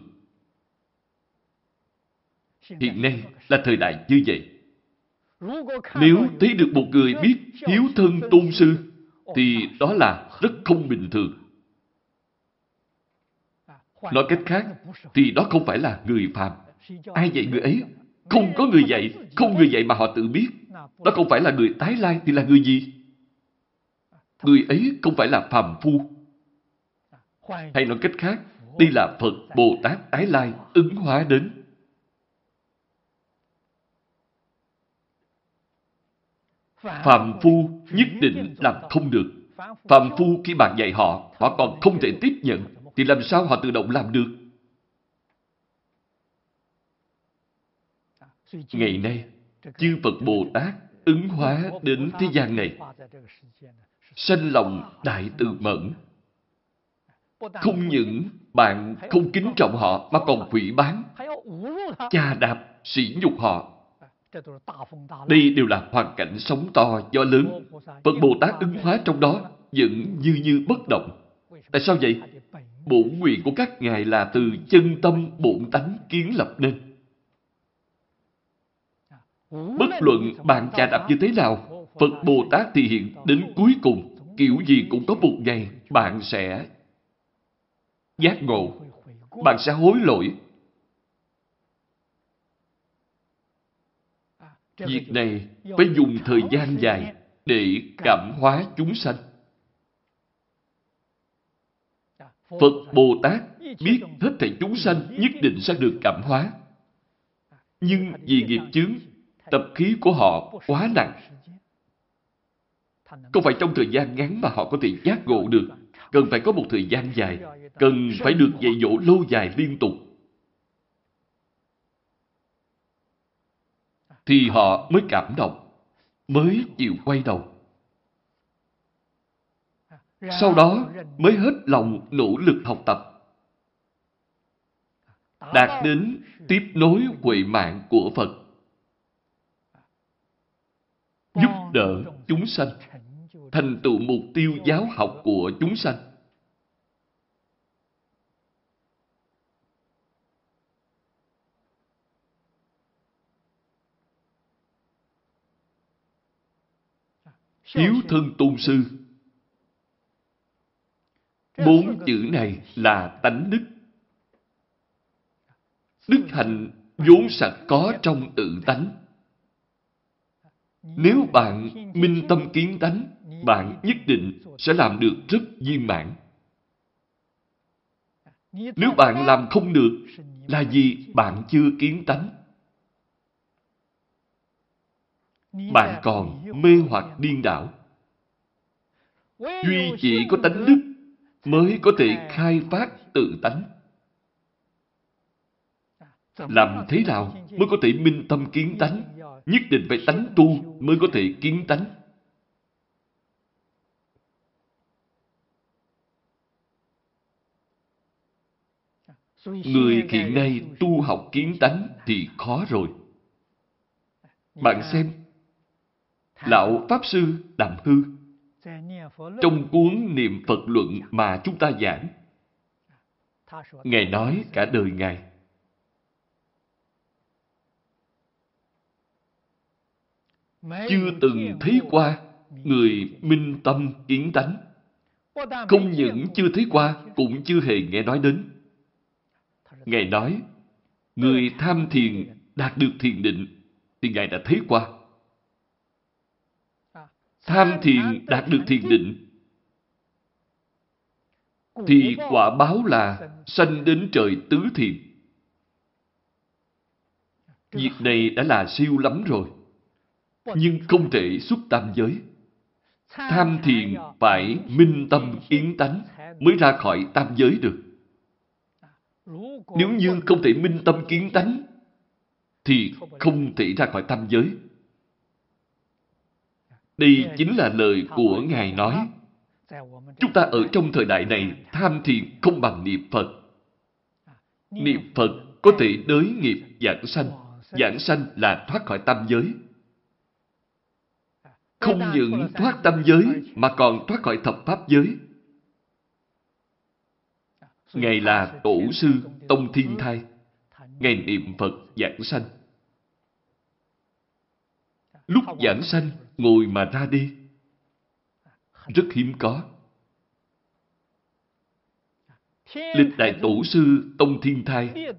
Hiện nay là thời đại như vậy. Nếu thấy được một người biết hiếu thân tôn sư, thì đó là rất không bình thường. Nói cách khác, thì đó không phải là người phàm. Ai dạy người ấy? Không có người dạy, không người dạy mà họ tự biết. Đó không phải là người tái lai thì là người gì? Người ấy không phải là phàm phu. Hay nói cách khác, đây là Phật Bồ Tát tái lai ứng hóa đến. Phạm phu nhất định làm không được. Phạm phu khi bạn dạy họ, họ còn không thể tiếp nhận, thì làm sao họ tự động làm được? Ngày nay, chư Phật Bồ Tát ứng hóa đến thế gian này, sanh lòng đại từ mẫn. Không những bạn không kính trọng họ mà còn hủy bán, cha đạp, sỉ nhục họ. Đây đều là hoàn cảnh sống to, do lớn. Phật Bồ Tát ứng hóa trong đó vẫn như như bất động. Tại sao vậy? Bổn nguyện của các ngài là từ chân tâm bổn tánh kiến lập nên. Bất luận bạn trà đạp như thế nào, Phật Bồ Tát thì hiện đến cuối cùng, kiểu gì cũng có một ngày bạn sẽ giác ngộ, bạn sẽ hối lỗi. Việc này phải dùng thời gian dài để cảm hóa chúng sanh. Phật Bồ Tát biết hết thảy chúng sanh nhất định sẽ được cảm hóa. Nhưng vì nghiệp chướng, tập khí của họ quá nặng. Không phải trong thời gian ngắn mà họ có thể giác ngộ được. Cần phải có một thời gian dài. Cần phải được dạy dỗ lâu dài liên tục. Thì họ mới cảm động, mới chịu quay đầu. Sau đó mới hết lòng nỗ lực học tập. Đạt đến tiếp nối huệ mạng của Phật. Giúp đỡ chúng sanh thành tựu mục tiêu giáo học của chúng sanh. Hiếu thân tôn sư Bốn chữ này là tánh đức. Đức hạnh vốn sẵn có trong tự tánh. Nếu bạn minh tâm kiến tánh, bạn nhất định sẽ làm được rất viên mãn. Nếu bạn làm không được, là vì bạn chưa kiến tánh. Bạn còn mê hoặc điên đảo. Duy chỉ có tánh đức mới có thể khai phát tự tánh. Làm thế nào mới có thể minh tâm kiến tánh? Nhất định phải tánh tu mới có thể kiến tánh. Người hiện nay tu học kiến tánh thì khó rồi. Bạn xem, Lão Pháp Sư Đàm Hư trong cuốn Niệm Phật Luận mà chúng ta giảng, Ngài nói cả đời Ngài. Chưa từng thấy qua người minh tâm kiến tánh. Không những chưa thấy qua, cũng chưa hề nghe nói đến. Ngài nói, người tham thiền đạt được thiền định, thì Ngài đã thấy qua. Tham thiền đạt được thiền định, thì quả báo là sanh đến trời tứ thiền. Việc này đã là siêu lắm rồi. Nhưng không thể xuất tam giới. Tham thiền phải minh tâm yến tánh mới ra khỏi tam giới được. Nếu như không thể minh tâm kiến tánh, thì không thể ra khỏi tam giới. Đây chính là lời của Ngài nói. Chúng ta ở trong thời đại này tham thiền không bằng niệm Phật. Niệm Phật có thể đới nghiệp giảng sanh. Giảng sanh là thoát khỏi tam giới. Không những thoát tam giới mà còn thoát khỏi thập pháp giới. Ngài là Tổ sư Tông Thiên Thai. Ngài niệm Phật giảng sanh. Lúc giảng sanh, ngồi mà ra đi. Rất hiếm có. Lịch đại tổ sư Tông Thiên Thai,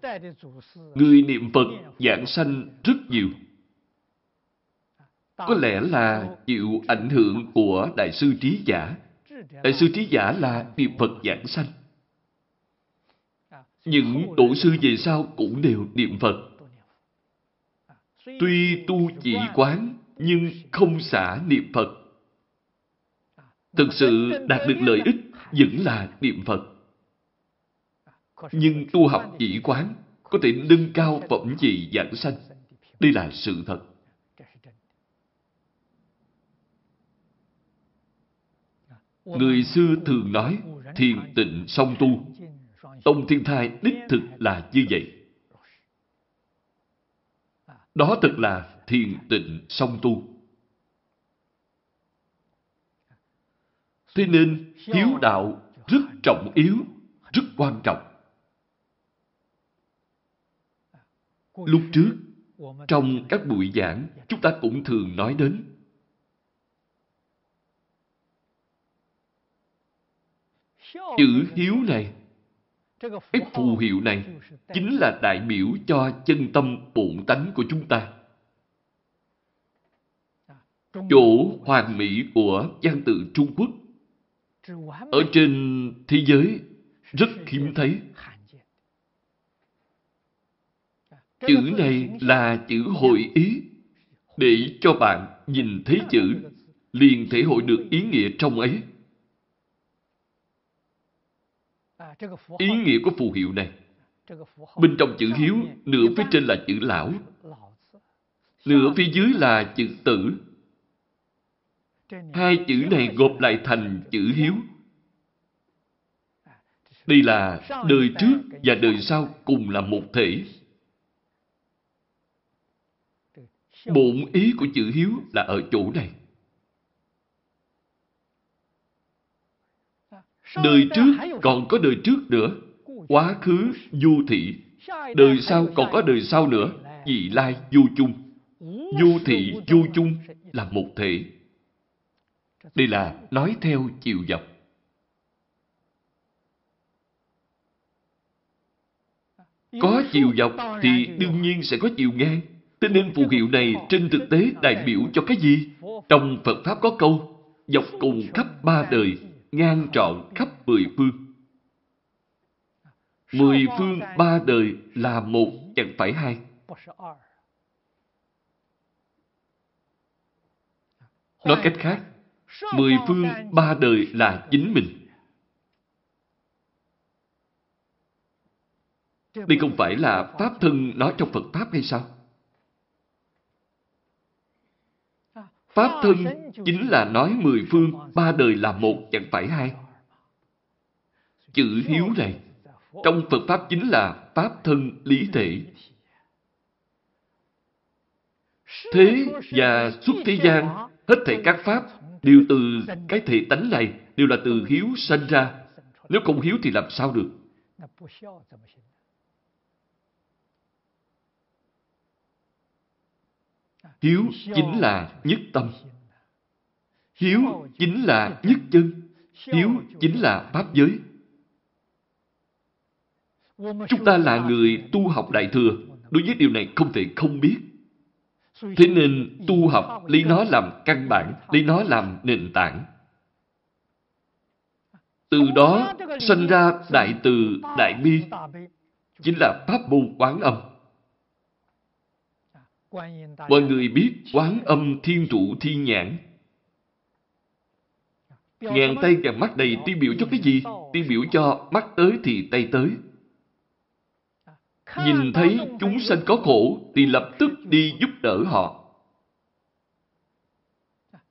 người niệm Phật giảng sanh rất nhiều. Có lẽ là chịu ảnh hưởng của Đại sư Trí Giả. Đại sư Trí Giả là niệm Phật giảng sanh. Những tổ sư về sau cũng đều niệm Phật. Tuy tu chỉ quán, nhưng không xả niệm Phật. Thực sự đạt được lợi ích vẫn là niệm Phật. Nhưng tu học chỉ quán có thể nâng cao phẩm vị giảng sanh. Đây là sự thật. Người xưa thường nói thiền tịnh song tu. Tông Thiên Thai đích thực là như vậy. Đó thực là thiền tịnh song tu. Thế nên hiếu đạo rất trọng yếu, rất quan trọng. Lúc trước, trong các buổi giảng, chúng ta cũng thường nói đến. Chữ hiếu này, cái phù hiệu này, chính là đại biểu cho chân tâm bổn tánh của chúng ta. Chỗ hoàn mỹ của văn tự Trung Quốc ở trên thế giới rất hiếm thấy. Chữ này là chữ hội ý, để cho bạn nhìn thấy chữ, liền thể hội được ý nghĩa trong ấy. Ý nghĩa của phù hiệu này, bên trong chữ hiếu, nửa phía trên là chữ lão, nửa phía dưới là chữ tử. Hai chữ này gộp lại thành chữ hiếu. Đây là đời trước và đời sau cùng là một thể. Bổn ý của chữ hiếu là ở chỗ này. Đời trước còn có đời trước nữa. Quá khứ du thị. Đời sau còn có đời sau nữa. Vị lai du chung. Du thị du chung là một thể. Đây là nói theo chiều dọc. Có chiều dọc thì đương nhiên sẽ có chiều ngang. Thế nên phù hiệu này trên thực tế đại biểu cho cái gì? Trong Phật Pháp có câu, dọc cùng khắp ba đời, ngang trọn khắp mười phương. Mười phương ba đời là một, chẳng phải hai. Nói cách khác, mười phương ba đời là chính mình. Đây không phải là Pháp thân nói trong Phật Pháp hay sao? Pháp thân chính là nói mười phương, ba đời là một, chẳng phải hai. Chữ hiếu này, trong Phật Pháp chính là Pháp thân lý thể. Thế và xuất thế gian, hết thảy các Pháp đều từ cái thể tánh này, đều là từ hiếu sanh ra. Nếu không hiếu thì làm sao được? Hiếu chính là nhất tâm. Hiếu chính là nhất chân. Hiếu chính là Pháp giới. Chúng ta là người tu học Đại Thừa. Đối với điều này không thể không biết. Thế nên tu học lấy nó làm căn bản, lấy nó làm nền tảng. Từ đó sanh ra Đại Từ, Đại Bi, chính là Pháp môn quán âm. Mọi người biết quán âm thiên trụ thiên nhãn. Ngàn tay ngàn mắt đầy tiêu biểu cho cái gì? Tiêu biểu cho mắt tới thì tay tới. Nhìn thấy chúng sanh có khổ thì lập tức đi giúp đỡ họ.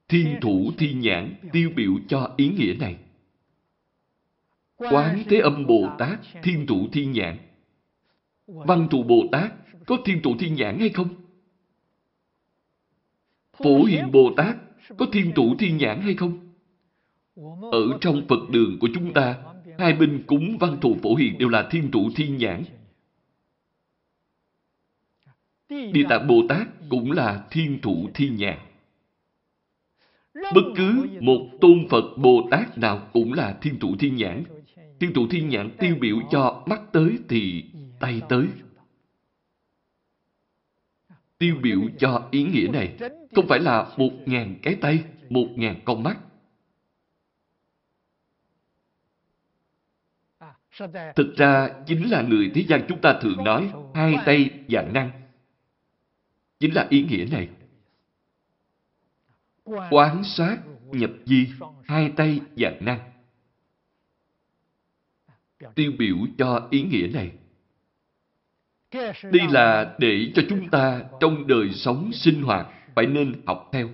Thiên thủ thiên nhãn tiêu biểu cho ý nghĩa này. Quán Thế Âm Bồ Tát Thiên Thủ Thiên Nhãn Văn Thù Bồ Tát có Thiên Thủ Thiên Nhãn hay không? Phổ Hiền Bồ Tát có thiên tụ thiên nhãn hay không? Ở trong Phật đường của chúng ta, hai bên cúng văn thù phổ hiền đều là thiên tụ thiên nhãn. Địa Tạng Bồ Tát cũng là thiên thủ thiên nhãn. Bất cứ một tôn Phật Bồ Tát nào cũng là thiên thủ thiên nhãn. Thiên thủ thiên nhãn tiêu biểu cho mắt tới thì tay tới tiêu biểu cho ý nghĩa này không phải là một ngàn cái tay, một ngàn con mắt. Thực ra, chính là người thế gian chúng ta thường nói hai tay dạng năng. Chính là ý nghĩa này. Quán sát nhập di, hai tay dạng năng. Tiêu biểu cho ý nghĩa này. Đây là để cho chúng ta trong đời sống sinh hoạt phải nên học theo.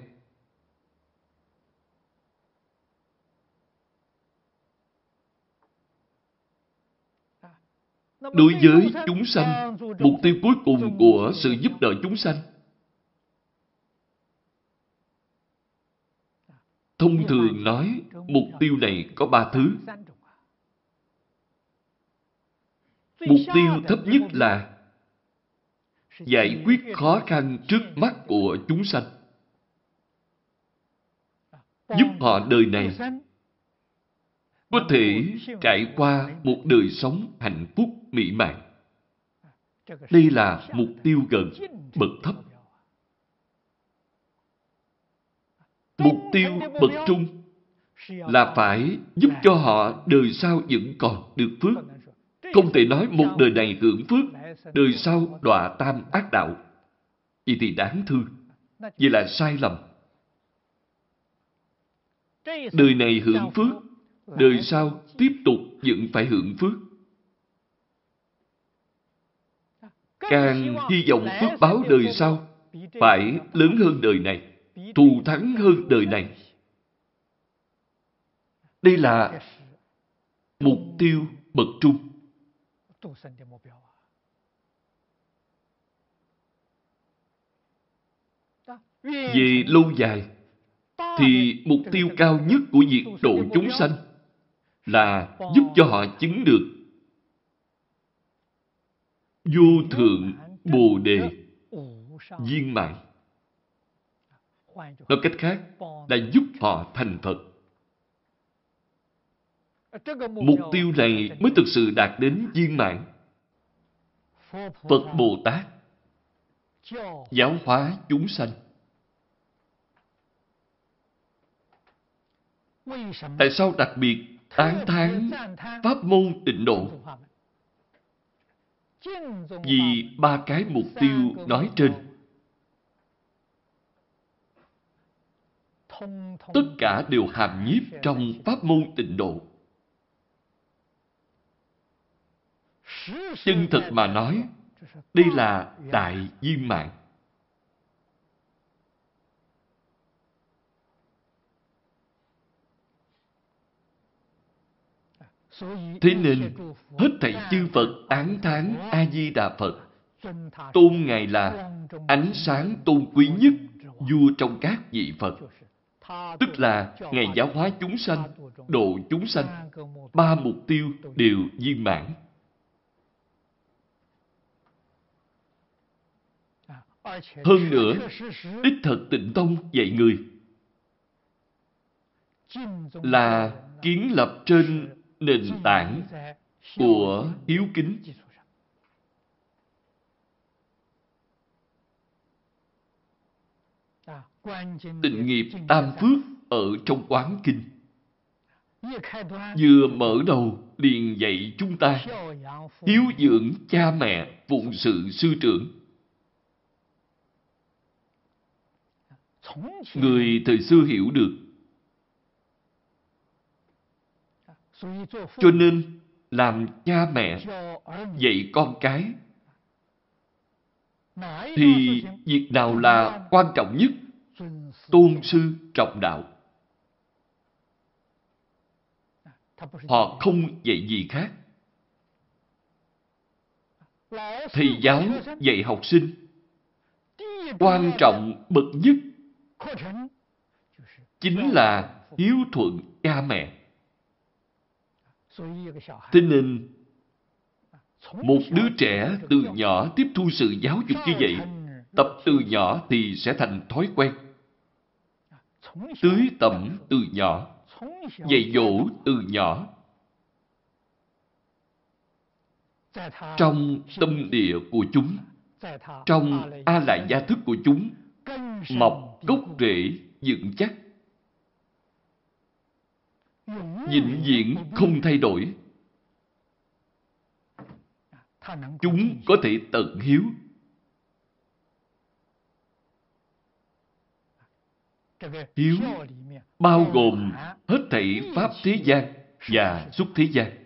Đối với chúng sanh, mục tiêu cuối cùng của sự giúp đỡ chúng sanh Thông thường nói mục tiêu này có ba thứ. Mục tiêu thấp nhất là giải quyết khó khăn trước mắt của chúng sanh, giúp họ đời này có thể trải qua một đời sống hạnh phúc mỹ mãn. Đây là mục tiêu gần, bậc thấp. Mục tiêu bậc trung là phải giúp cho họ đời sau vẫn còn được phước. Không thể nói một đời này hưởng phước, đời sau đọa tam ác đạo. Vậy thì đáng thương. Vậy là sai lầm. Đời này hưởng phước, đời sau tiếp tục vẫn phải hưởng phước. Càng hy vọng phước báo đời sau phải lớn hơn đời này, thù thắng hơn đời này. Đây là mục tiêu bậc trung. Về lâu dài, thì mục tiêu cao nhất của việc độ chúng sanh là giúp cho họ chứng được vô thượng bồ đề viên mãn. Nói cách khác là giúp họ thành Phật. Mục tiêu này mới thực sự đạt đến viên mãn. Phật Bồ Tát giáo hóa chúng sanh. Tại sao đặc biệt tán thán pháp môn tịnh độ? Vì ba cái mục tiêu nói trên. Tất cả đều hàm nhiếp trong pháp môn tịnh độ. Chân thật mà nói, đây là đại viên mạng. Thế nên, hết thảy chư Phật án thán A-di-đà Phật, tôn Ngài là ánh sáng tôn quý nhất vua trong các vị Phật. Tức là Ngài giáo hóa chúng sanh, độ chúng sanh. Ba mục tiêu đều viên mãn. Hơn nữa, đích thật tịnh tông dạy người là kiến lập trên nền tảng của hiếu kính. Tịnh nghiệp tam phước ở trong quán kinh. Vừa mở đầu liền dạy chúng ta hiếu dưỡng cha mẹ, phụng sự sư trưởng. Người thời xưa hiểu được Cho nên, làm cha mẹ dạy con cái thì việc nào là quan trọng nhất? Tôn sư trọng đạo. Họ không dạy gì khác. Thầy giáo dạy học sinh. Quan trọng bậc nhất chính là hiếu thuận cha mẹ. Thế nên, một đứa trẻ từ nhỏ tiếp thu sự giáo dục như vậy, tập từ nhỏ thì sẽ thành thói quen. Tưới tẩm từ nhỏ, dạy dỗ từ nhỏ. Trong tâm địa của chúng, trong a lại gia thức của chúng, mọc gốc rễ vững chắc vĩnh viễn không thay đổi. Chúng có thể tận hiếu. Hiếu bao gồm hết thảy pháp thế gian và xuất thế gian.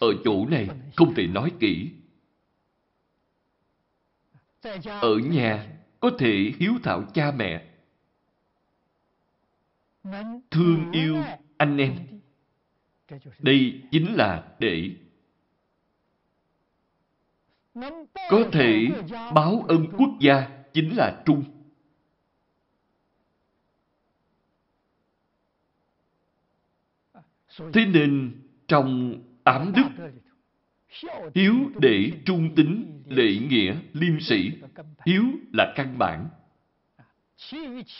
Ở chỗ này không thể nói kỹ. Ở nhà có thể hiếu thảo cha mẹ thương yêu anh em. Đây chính là để có thể báo ân quốc gia chính là trung. Thế nên trong ám đức, hiếu để trung tính, lệ nghĩa, liêm sĩ, hiếu là căn bản.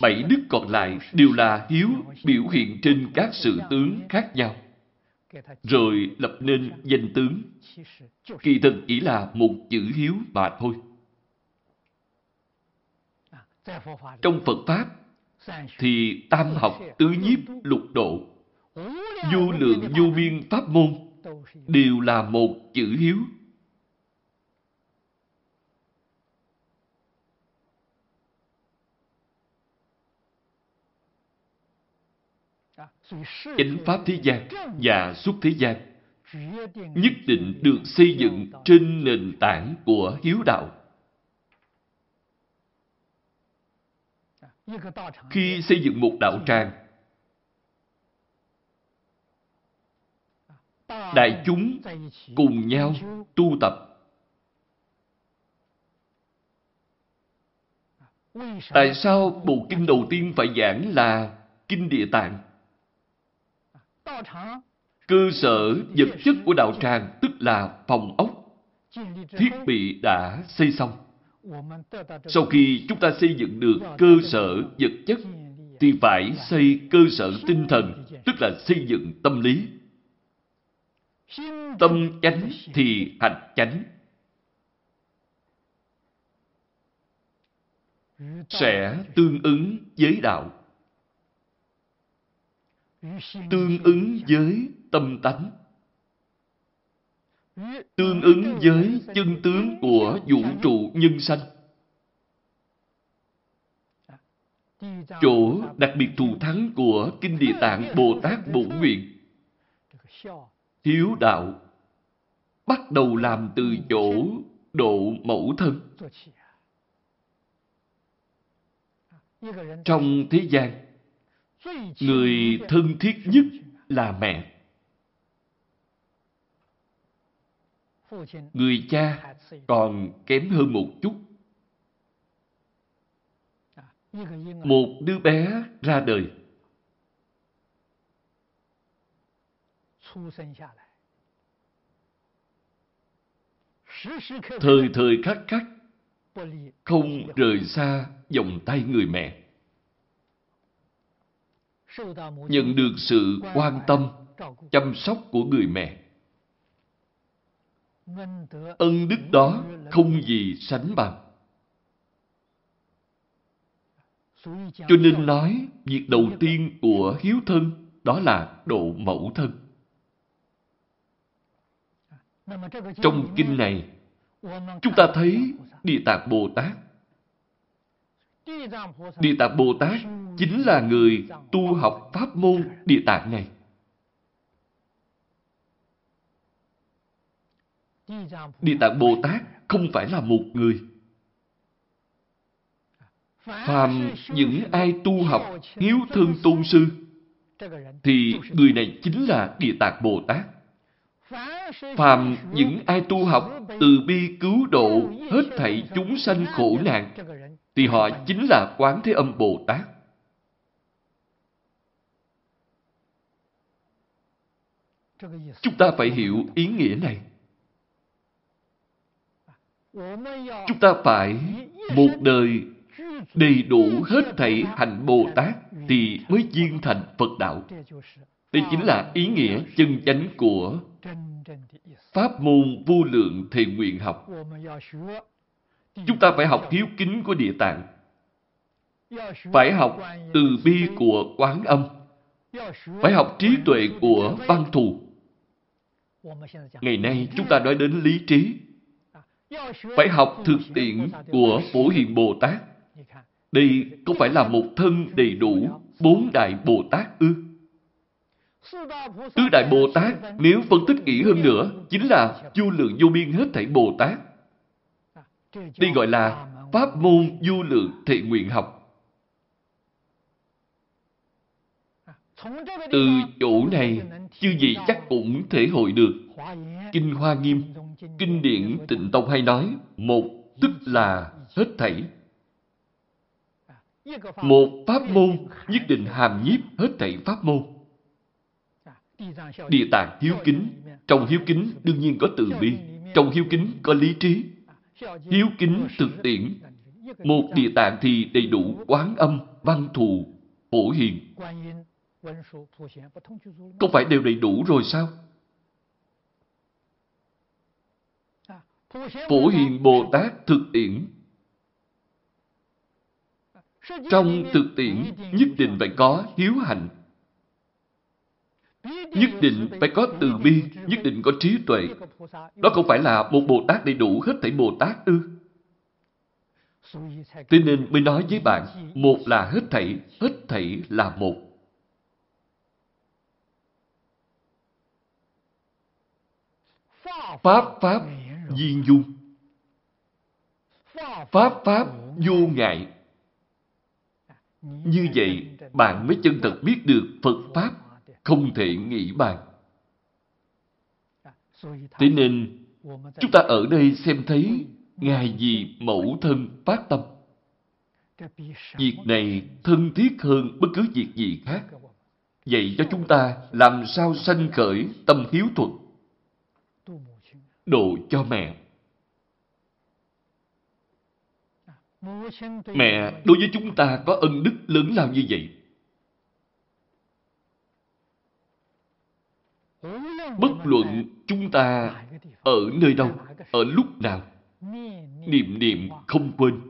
Bảy đức còn lại đều là hiếu biểu hiện trên các sự tướng khác nhau, rồi lập nên danh tướng. Kỳ thực chỉ là một chữ hiếu mà thôi. Trong Phật Pháp thì tam học tứ nhiếp lục độ, vô lượng vô biên pháp môn đều là một chữ hiếu. Chánh pháp thế gian và xuất thế gian nhất định được xây dựng trên nền tảng của hiếu đạo. Khi xây dựng một đạo tràng, đại chúng cùng nhau tu tập. Tại sao bộ kinh đầu tiên phải giảng là Kinh Địa Tạng? Cơ sở vật chất của đạo tràng tức là phòng ốc, thiết bị đã xây xong. Sau khi chúng ta xây dựng được cơ sở vật chất, thì phải xây cơ sở tinh thần, tức là xây dựng tâm lý. Tâm chánh thì hành chánh. Sẽ tương ứng với đạo. Tương ứng với tâm tánh. Tương ứng với chân tướng của vũ trụ nhân sanh. Chỗ đặc biệt thù thắng của Kinh Địa Tạng Bồ Tát Bổn Nguyện Hiếu đạo bắt đầu làm từ chỗ độ mẫu thân. Trong thế gian, người thân thiết nhất là mẹ. Người cha còn kém hơn một chút. Một đứa bé ra đời. Thời thời khắc khắc, không rời xa vòng tay người mẹ. Nhận được sự quan tâm, chăm sóc của người mẹ. Ân đức đó không gì sánh bằng. Cho nên nói, việc đầu tiên của hiếu thân đó là độ mẫu thân. Trong kinh này, chúng ta thấy Địa Tạng Bồ Tát. Địa Tạng Bồ Tát chính là người tu học pháp môn Địa Tạng này. Địa Tạng Bồ Tát không phải là một người. Phàm những ai tu học hiếu thương tôn sư, thì người này chính là Địa Tạng Bồ Tát. Phàm những ai tu học từ bi cứu độ hết thảy chúng sanh khổ nạn, thì họ chính là Quán Thế Âm Bồ Tát. Chúng ta phải hiểu ý nghĩa này. Chúng ta phải một đời đầy đủ hết thảy hành Bồ Tát thì mới viên thành Phật đạo. Đây chính là ý nghĩa chân chánh của Pháp môn vô lượng thề nguyện học. Chúng ta phải học hiếu kính của Địa Tạng. Phải học từ bi của Quán Âm. Phải học trí tuệ của Văn Thù. Ngày nay chúng ta nói đến lý trí. Phải học thực tiễn của Phổ Hiền Bồ Tát. Đây có phải là một thân đầy đủ bốn đại Bồ Tát ư? Tứ Đại Bồ Tát, nếu phân tích kỹ hơn nữa, chính là vô lượng vô biên hết thảy Bồ Tát. Đây gọi là Pháp môn vô lượng thệ nguyện học. Từ chỗ này, chư vị chắc cũng thể hội được. Kinh Hoa Nghiêm, Kinh điển Tịnh Tông hay nói, một tức là hết thảy. Một pháp môn nhất định hàm nhiếp hết thảy pháp môn. Địa tạng hiếu kính, trong hiếu kính đương nhiên có từ bi, trong hiếu kính có lý trí. Hiếu kính thực tiễn, một địa tạng thì đầy đủ quán âm, văn thù, phổ hiền. Không phải đều đầy đủ rồi sao? Phổ hiền Bồ Tát thực tiễn. Trong thực tiễn nhất định phải có hiếu hạnh. Nhất định phải có từ bi, nhất định có trí tuệ. Đó không phải là một Bồ Tát đầy đủ hết thảy Bồ Tát ư. Thế nên mới nói với bạn, một là hết thảy, hết thảy là một. Pháp Pháp viên dung. Pháp Pháp vô ngại. Như vậy, bạn mới chân thật biết được Phật Pháp không thể nghĩ bàn. Thế nên, chúng ta ở đây xem thấy Ngài vì mẫu thân phát tâm. Việc này thân thiết hơn bất cứ việc gì khác. Vậy cho chúng ta làm sao sanh khởi tâm hiếu thuận. Độ cho mẹ. Mẹ đối với chúng ta có ân đức lớn lao như vậy. Bất luận chúng ta ở nơi đâu, ở lúc nào, niệm niệm không quên.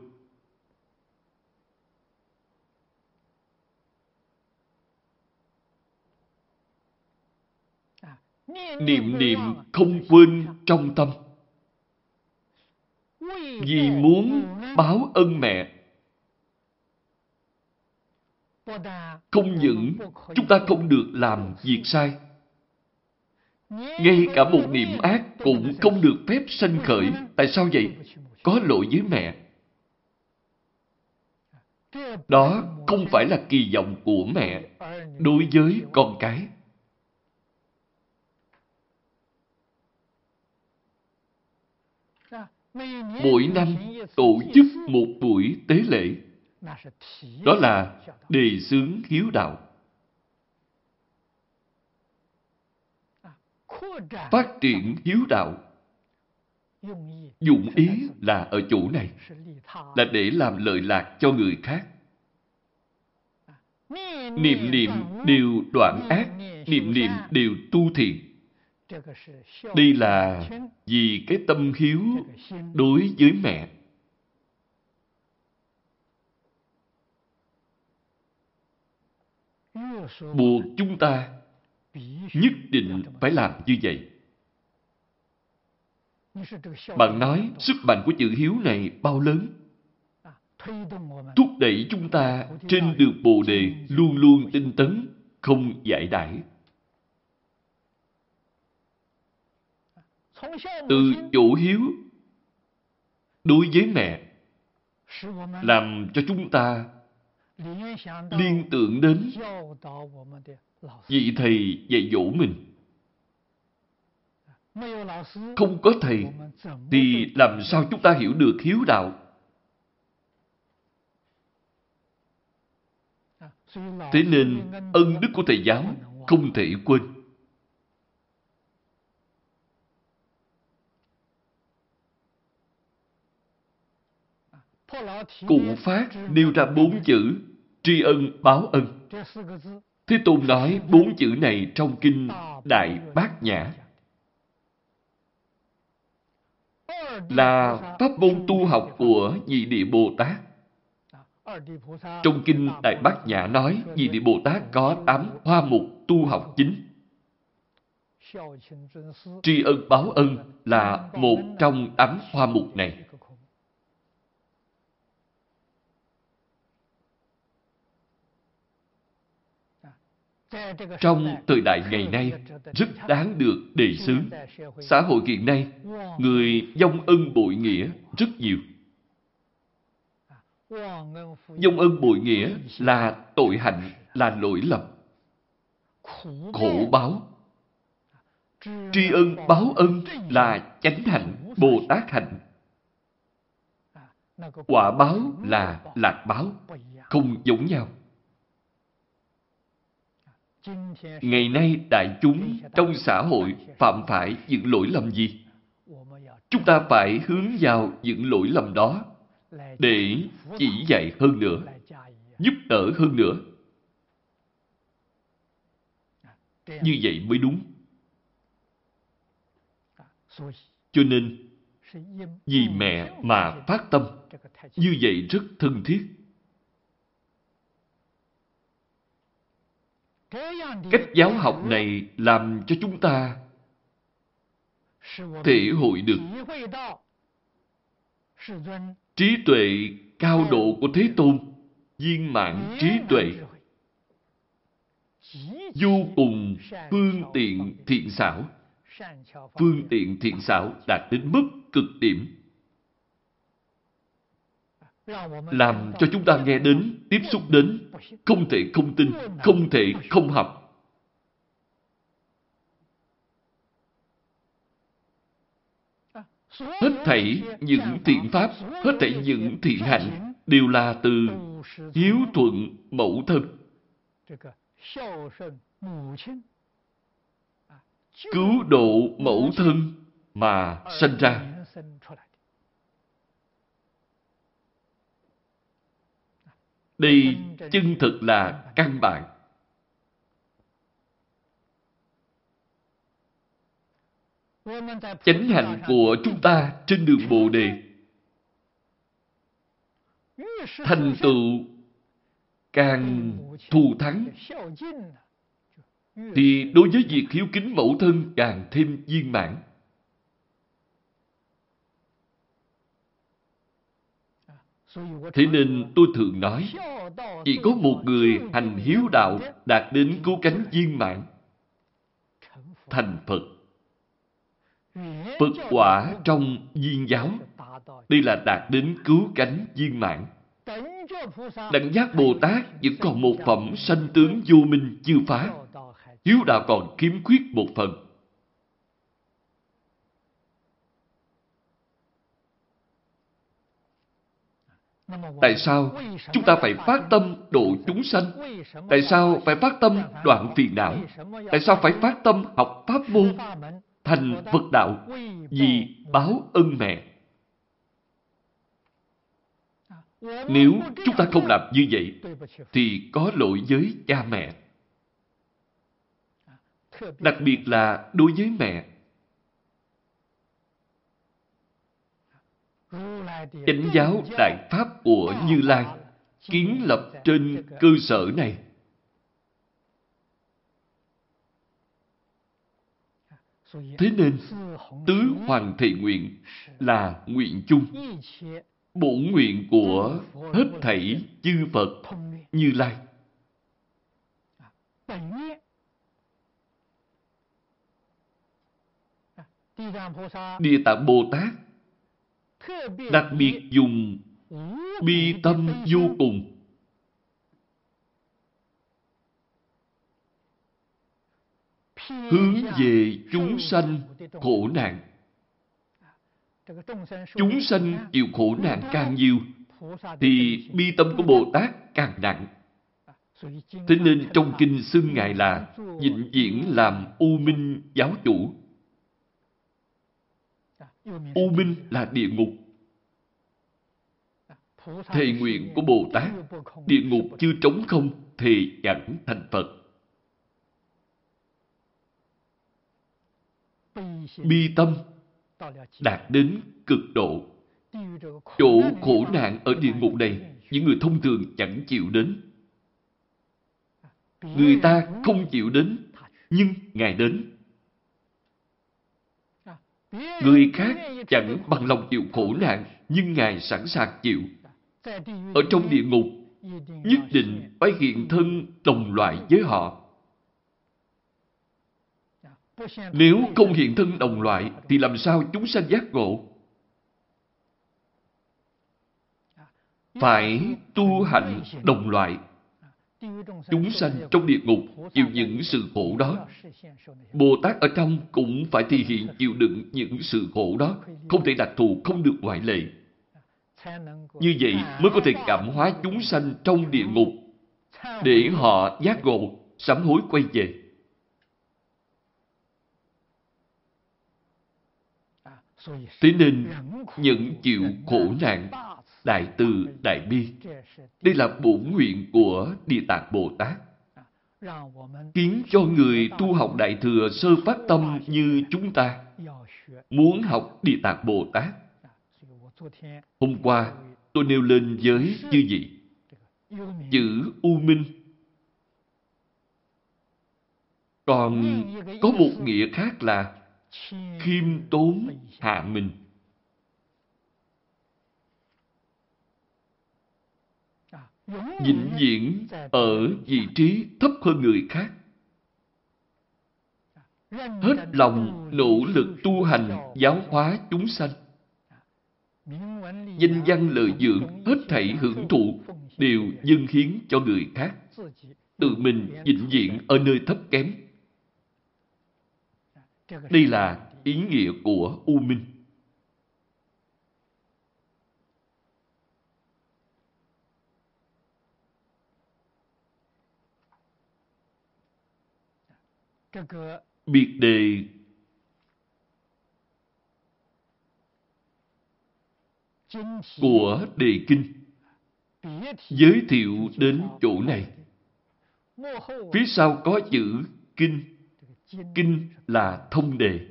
Niệm niệm không quên trong tâm. Vì muốn báo ân mẹ. Không những chúng ta không được làm việc sai, ngay cả một niệm ác cũng không được phép sanh khởi. Tại sao vậy? Có lỗi với mẹ. Đó không phải là kỳ vọng của mẹ đối với con cái. Mỗi năm tổ chức một buổi tế lễ. Đó là đề xướng hiếu đạo. Phát triển hiếu đạo. Dụng ý là ở chỗ này, là để làm lợi lạc cho người khác. Niệm niệm đều đoạn ác, niệm niệm đều tu thiện. Đây là vì cái tâm hiếu đối với mẹ. Buộc chúng ta nhất định phải làm như vậy. Bạn nói sức mạnh của chữ hiếu này bao lớn? Thúc đẩy chúng ta trên đường Bồ Đề luôn luôn tinh tấn, không giải đãi. Từ chỗ hiếu đối với mẹ làm cho chúng ta liên tưởng đến vị thầy dạy dỗ mình. Không có thầy thì làm sao chúng ta hiểu được hiếu đạo? Thế nên ân đức của thầy giáo không thể quên. Cụ Phát nêu ra bốn chữ tri ân báo ân. Thế Tôn nói bốn chữ này trong kinh Đại Bát Nhã. Là pháp môn tu học của vị địa Bồ Tát. Trong kinh Đại Bát Nhã nói vị địa Bồ Tát có tám hoa mục tu học chính. Tri ân báo ân là một trong tám hoa mục này. Trong thời đại ngày nay, rất đáng được đề xướng. Xã hội hiện nay, người dông ân bội nghĩa rất nhiều. Dông ân bội nghĩa là tội hạnh, là lỗi lầm. Khổ báo. Tri ân báo ân là chánh hạnh, Bồ Tát hạnh. Quả báo là lạc báo, không giống nhau. Ngày nay đại chúng trong xã hội phạm phải những lỗi lầm gì? Chúng ta phải hướng vào những lỗi lầm đó để chỉ dạy hơn nữa, giúp đỡ hơn nữa. Như vậy mới đúng. Cho nên, vì mẹ mà phát tâm, như vậy rất thân thiết. Cách giáo học này làm cho chúng ta thể hội được trí tuệ cao độ của Thế Tôn, viên mãn trí tuệ, vô cùng phương tiện thiện xảo. Phương tiện thiện xảo đạt đến mức cực điểm làm cho chúng ta nghe đến, tiếp xúc đến, không thể không tin, không thể không học. Hết thảy những thiện pháp, hết thảy những thiện hạnh đều là từ hiếu thuận mẫu thân. Cứu độ mẫu thân mà sanh ra. Đây chân thực là căn bản. Chánh hạnh của chúng ta trên đường Bồ Đề thành tựu càng thù thắng thì đối với việc hiếu kính mẫu thân càng thêm viên mãn. Thế nên tôi thường nói, chỉ có một người hành hiếu đạo đạt đến cứu cánh viên mãn, thành Phật. Phật quả trong viên giáo, đây là đạt đến cứu cánh viên mãn. Đẳng giác Bồ Tát vẫn còn một phẩm sanh tướng vô minh chưa phá, hiếu đạo còn khiếm khuyết một phần Tại sao chúng ta phải phát tâm độ chúng sanh? Tại sao phải phát tâm đoạn phiền não? Tại sao phải phát tâm học pháp môn thành Phật đạo vì báo ân mẹ? Nếu chúng ta không làm như vậy, thì có lỗi với cha mẹ. Đặc biệt là đối với mẹ Chánh giáo đại pháp của Như Lai kiến lập trên cơ sở này. Thế nên, tứ hoàng thị nguyện là nguyện chung, bổ nguyện của hết thảy chư Phật Như Lai. Địa Tạng Bồ Tát đặc biệt dùng bi tâm vô cùng. Hướng về chúng sanh khổ nạn. Chúng sanh chịu khổ nạn càng nhiều, thì bi tâm của Bồ Tát càng nặng. Thế nên trong kinh xưng Ngài là nhịn diễn làm u minh giáo chủ. U minh là địa ngục. Thề nguyện của Bồ Tát, địa ngục chưa trống không, thì chẳng thành Phật. Bi tâm đạt đến cực độ. Chỗ khổ nạn ở địa ngục này, những người thông thường chẳng chịu đến. Người ta không chịu đến, nhưng Ngài đến. Người khác chẳng bằng lòng chịu khổ nạn, nhưng Ngài sẵn sàng chịu. Ở trong địa ngục, nhất định phải hiện thân đồng loại với họ. Nếu không hiện thân đồng loại, thì làm sao chúng sanh giác ngộ? Phải tu hành đồng loại. Chúng sanh trong địa ngục chịu những sự khổ đó. Bồ Tát ở trong cũng phải thể hiện chịu đựng những sự khổ đó. Không thể đặc thù, không được ngoại lệ. Như vậy mới có thể cảm hóa chúng sanh trong địa ngục để họ giác ngộ, sám hối quay về. Thế nên, những chịu khổ nạn đại từ, đại bi, đây là bổn nguyện của Địa Tạng Bồ Tát. Khiến cho người tu học Đại Thừa sơ phát tâm như chúng ta, muốn học Địa Tạng Bồ Tát. Hôm qua, tôi nêu lên giới như vậy, chữ U Minh. Còn có một nghĩa khác là khiêm tốn hạ mình. Vĩnh viễn ở vị trí thấp hơn người khác. Hết lòng nỗ lực tu hành giáo hóa chúng sanh. Danh văn lợi dưỡng, hết thảy hưởng thụ đều dâng hiến cho người khác. Tự mình vĩnh viễn ở nơi thấp kém. Đây là ý nghĩa của U Minh. Biệt đề của đề kinh giới thiệu đến chỗ này. Phía sau có chữ kinh. Kinh là thông đề.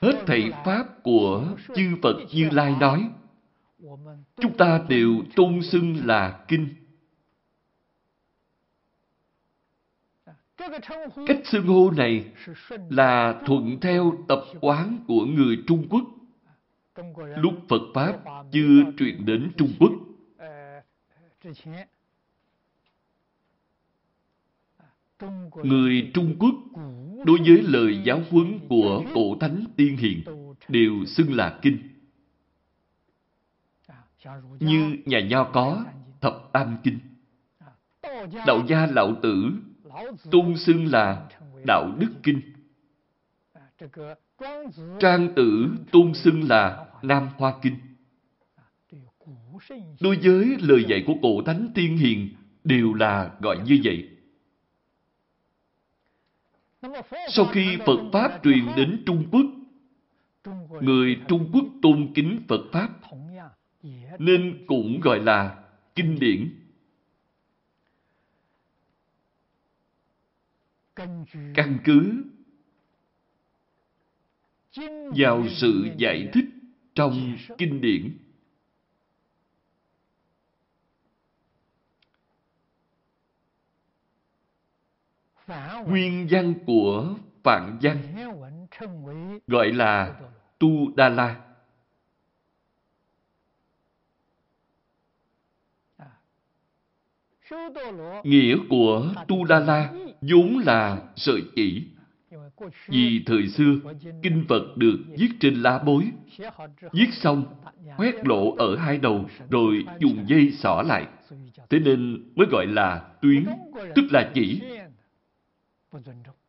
Hết thảy Pháp của chư Phật Như Lai nói, chúng ta đều tôn xưng là Kinh. Cách xưng hô này là thuận theo tập quán của người Trung Quốc. Lúc Phật Pháp chưa truyền đến Trung Quốc. Người Trung Quốc đối với lời giáo huấn của cổ thánh tiên hiền đều xưng là kinh. Như nhà nho có thập tam kinh. Đạo gia lão tử tôn xưng là đạo đức kinh. Trang tử tôn xưng là Nam Hoa Kinh. Đối với lời dạy của cổ thánh tiên hiền đều là gọi như vậy. Sau khi Phật Pháp truyền đến Trung Quốc, người Trung Quốc tôn kính Phật Pháp, nên cũng gọi là kinh điển. Căn cứ vào sự giải thích trong kinh điển. Nguyên văn của Phạn văn gọi là Tu Đa La. Nghĩa của Tu Đa La vốn là sợi chỉ. Vì thời xưa, kinh Phật được viết trên lá bối. Viết xong, khoét lộ ở hai đầu, rồi dùng dây xỏ lại. Thế nên mới gọi là tuyến, tức là chỉ.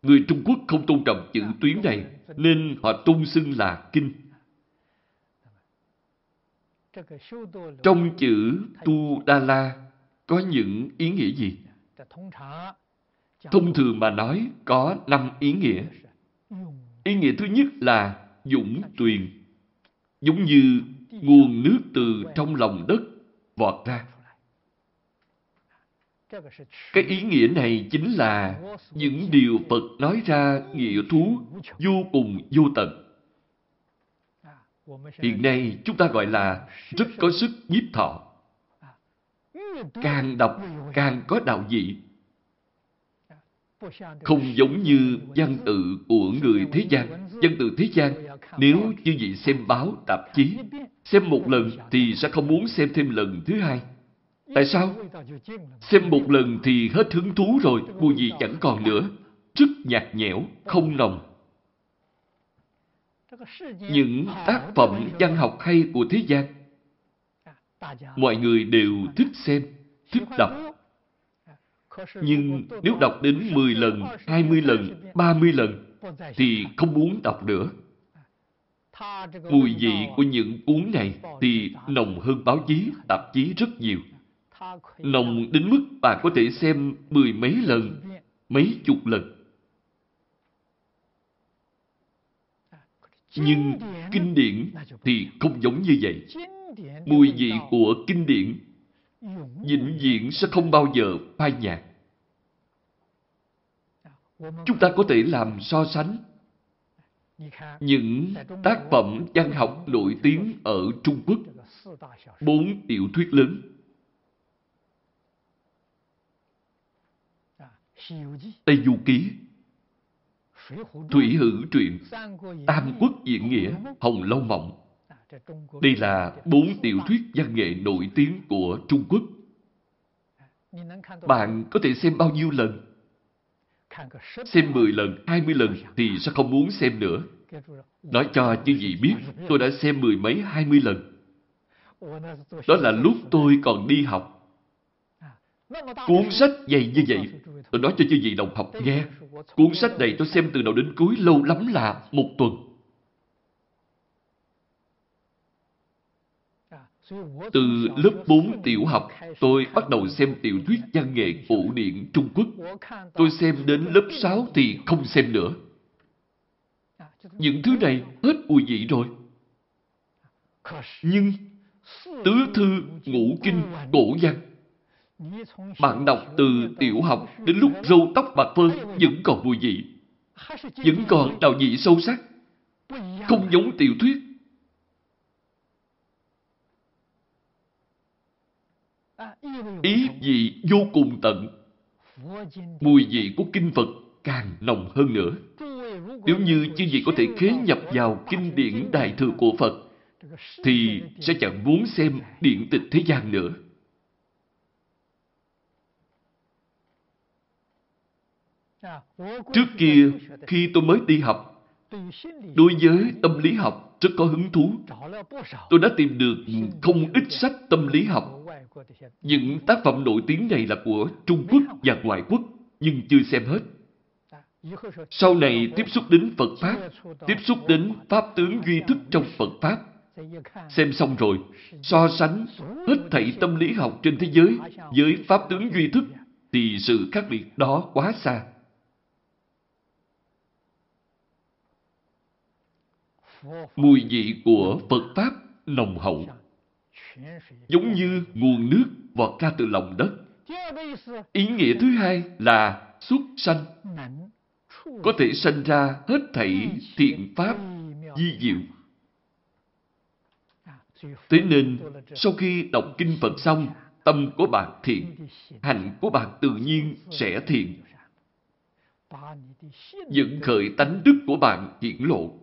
Người Trung Quốc không tôn trọng chữ tuyến này, nên họ tôn xưng là kinh. Trong chữ Tu Đa La có những ý nghĩa gì? Thông thường mà nói có năm ý nghĩa. Ý nghĩa thứ nhất là dũng tuyền, giống như nguồn nước từ trong lòng đất vọt ra. Cái ý nghĩa này chính là những điều Phật nói ra nghĩa thú vô cùng vô tận. Hiện nay chúng ta gọi là rất có sức nhiếp thọ. Càng đọc càng có đạo vị. Không giống như văn tự của người thế gian. Văn tự thế gian, nếu như vị xem báo, tạp chí, xem một lần thì sẽ không muốn xem thêm lần thứ hai. Tại sao? Xem một lần thì hết hứng thú rồi, mùi vị chẳng còn nữa. Rất nhạt nhẽo, không nồng. Những tác phẩm văn học hay của thế gian, mọi người đều thích xem, thích đọc. Nhưng nếu đọc đến 10 lần, 20 lần, 30 lần, thì không muốn đọc nữa. Mùi vị của những cuốn này thì nồng hơn báo chí, tạp chí rất nhiều. Nồng đến mức bạn có thể xem mười mấy lần, mấy chục lần. Nhưng kinh điển thì không giống như vậy mùi vị của kinh điển vĩnh viễn sẽ không bao giờ phai nhạt. Chúng ta có thể làm so sánh những tác phẩm văn học nổi tiếng ở Trung Quốc, bốn tiểu thuyết lớn. Tây Du Ký, Thủy Hữu Truyện, Tam Quốc Diễn Nghĩa, Hồng Lâu Mộng, đây là bốn tiểu thuyết văn nghệ nổi tiếng của Trung Quốc. Bạn có thể xem bao nhiêu lần? Xem 10 lần, 20 lần thì sẽ không muốn xem nữa. Nói cho chư vị biết, tôi đã xem mười mấy, hai mươi lần. Đó là lúc tôi còn đi học. Cuốn sách dày như vậy, tôi nói cho chư vị đồng học nghe. Cuốn sách này tôi xem từ đầu đến cuối lâu lắm là một tuần. Từ lớp 4 tiểu học, tôi bắt đầu xem tiểu thuyết văn nghệ cổ điển Trung Quốc. Tôi xem đến lớp 6 thì không xem nữa. Những thứ này hết mùi vị rồi. Nhưng tứ thư, ngũ kinh, cổ văn. Bạn đọc từ tiểu học đến lúc râu tóc bạc phơ vẫn còn mùi vị. Vẫn còn đào vị sâu sắc. Không giống tiểu thuyết ý vị vô cùng tận. Mùi vị của kinh phật càng nồng hơn nữa. Nếu như chư vị có thể khế nhập vào kinh điển đại thừa của phật, thì sẽ chẳng muốn xem điện tịch thế gian nữa. Trước kia, khi tôi mới đi học, đối với tâm lý học rất có hứng thú. Tôi đã tìm được không ít sách tâm lý học. Những tác phẩm nổi tiếng này là của Trung Quốc và ngoại quốc, nhưng chưa xem hết. Sau này tiếp xúc đến Phật Pháp, tiếp xúc đến Pháp tướng duy thức trong Phật Pháp. Xem xong rồi, so sánh hết thảy tâm lý học trên thế giới với Pháp tướng duy thức thì sự khác biệt đó quá xa. Mùi vị của Phật Pháp nồng hậu giống như nguồn nước vọt ra từ lòng đất. Ý nghĩa thứ hai là xuất sanh, có thể sanh ra hết thảy thiện pháp di diệu. Thế nên, sau khi đọc Kinh Phật xong, tâm của bạn thiện, hành của bạn tự nhiên sẽ thiện. Dựng khởi tánh đức của bạn hiển lộ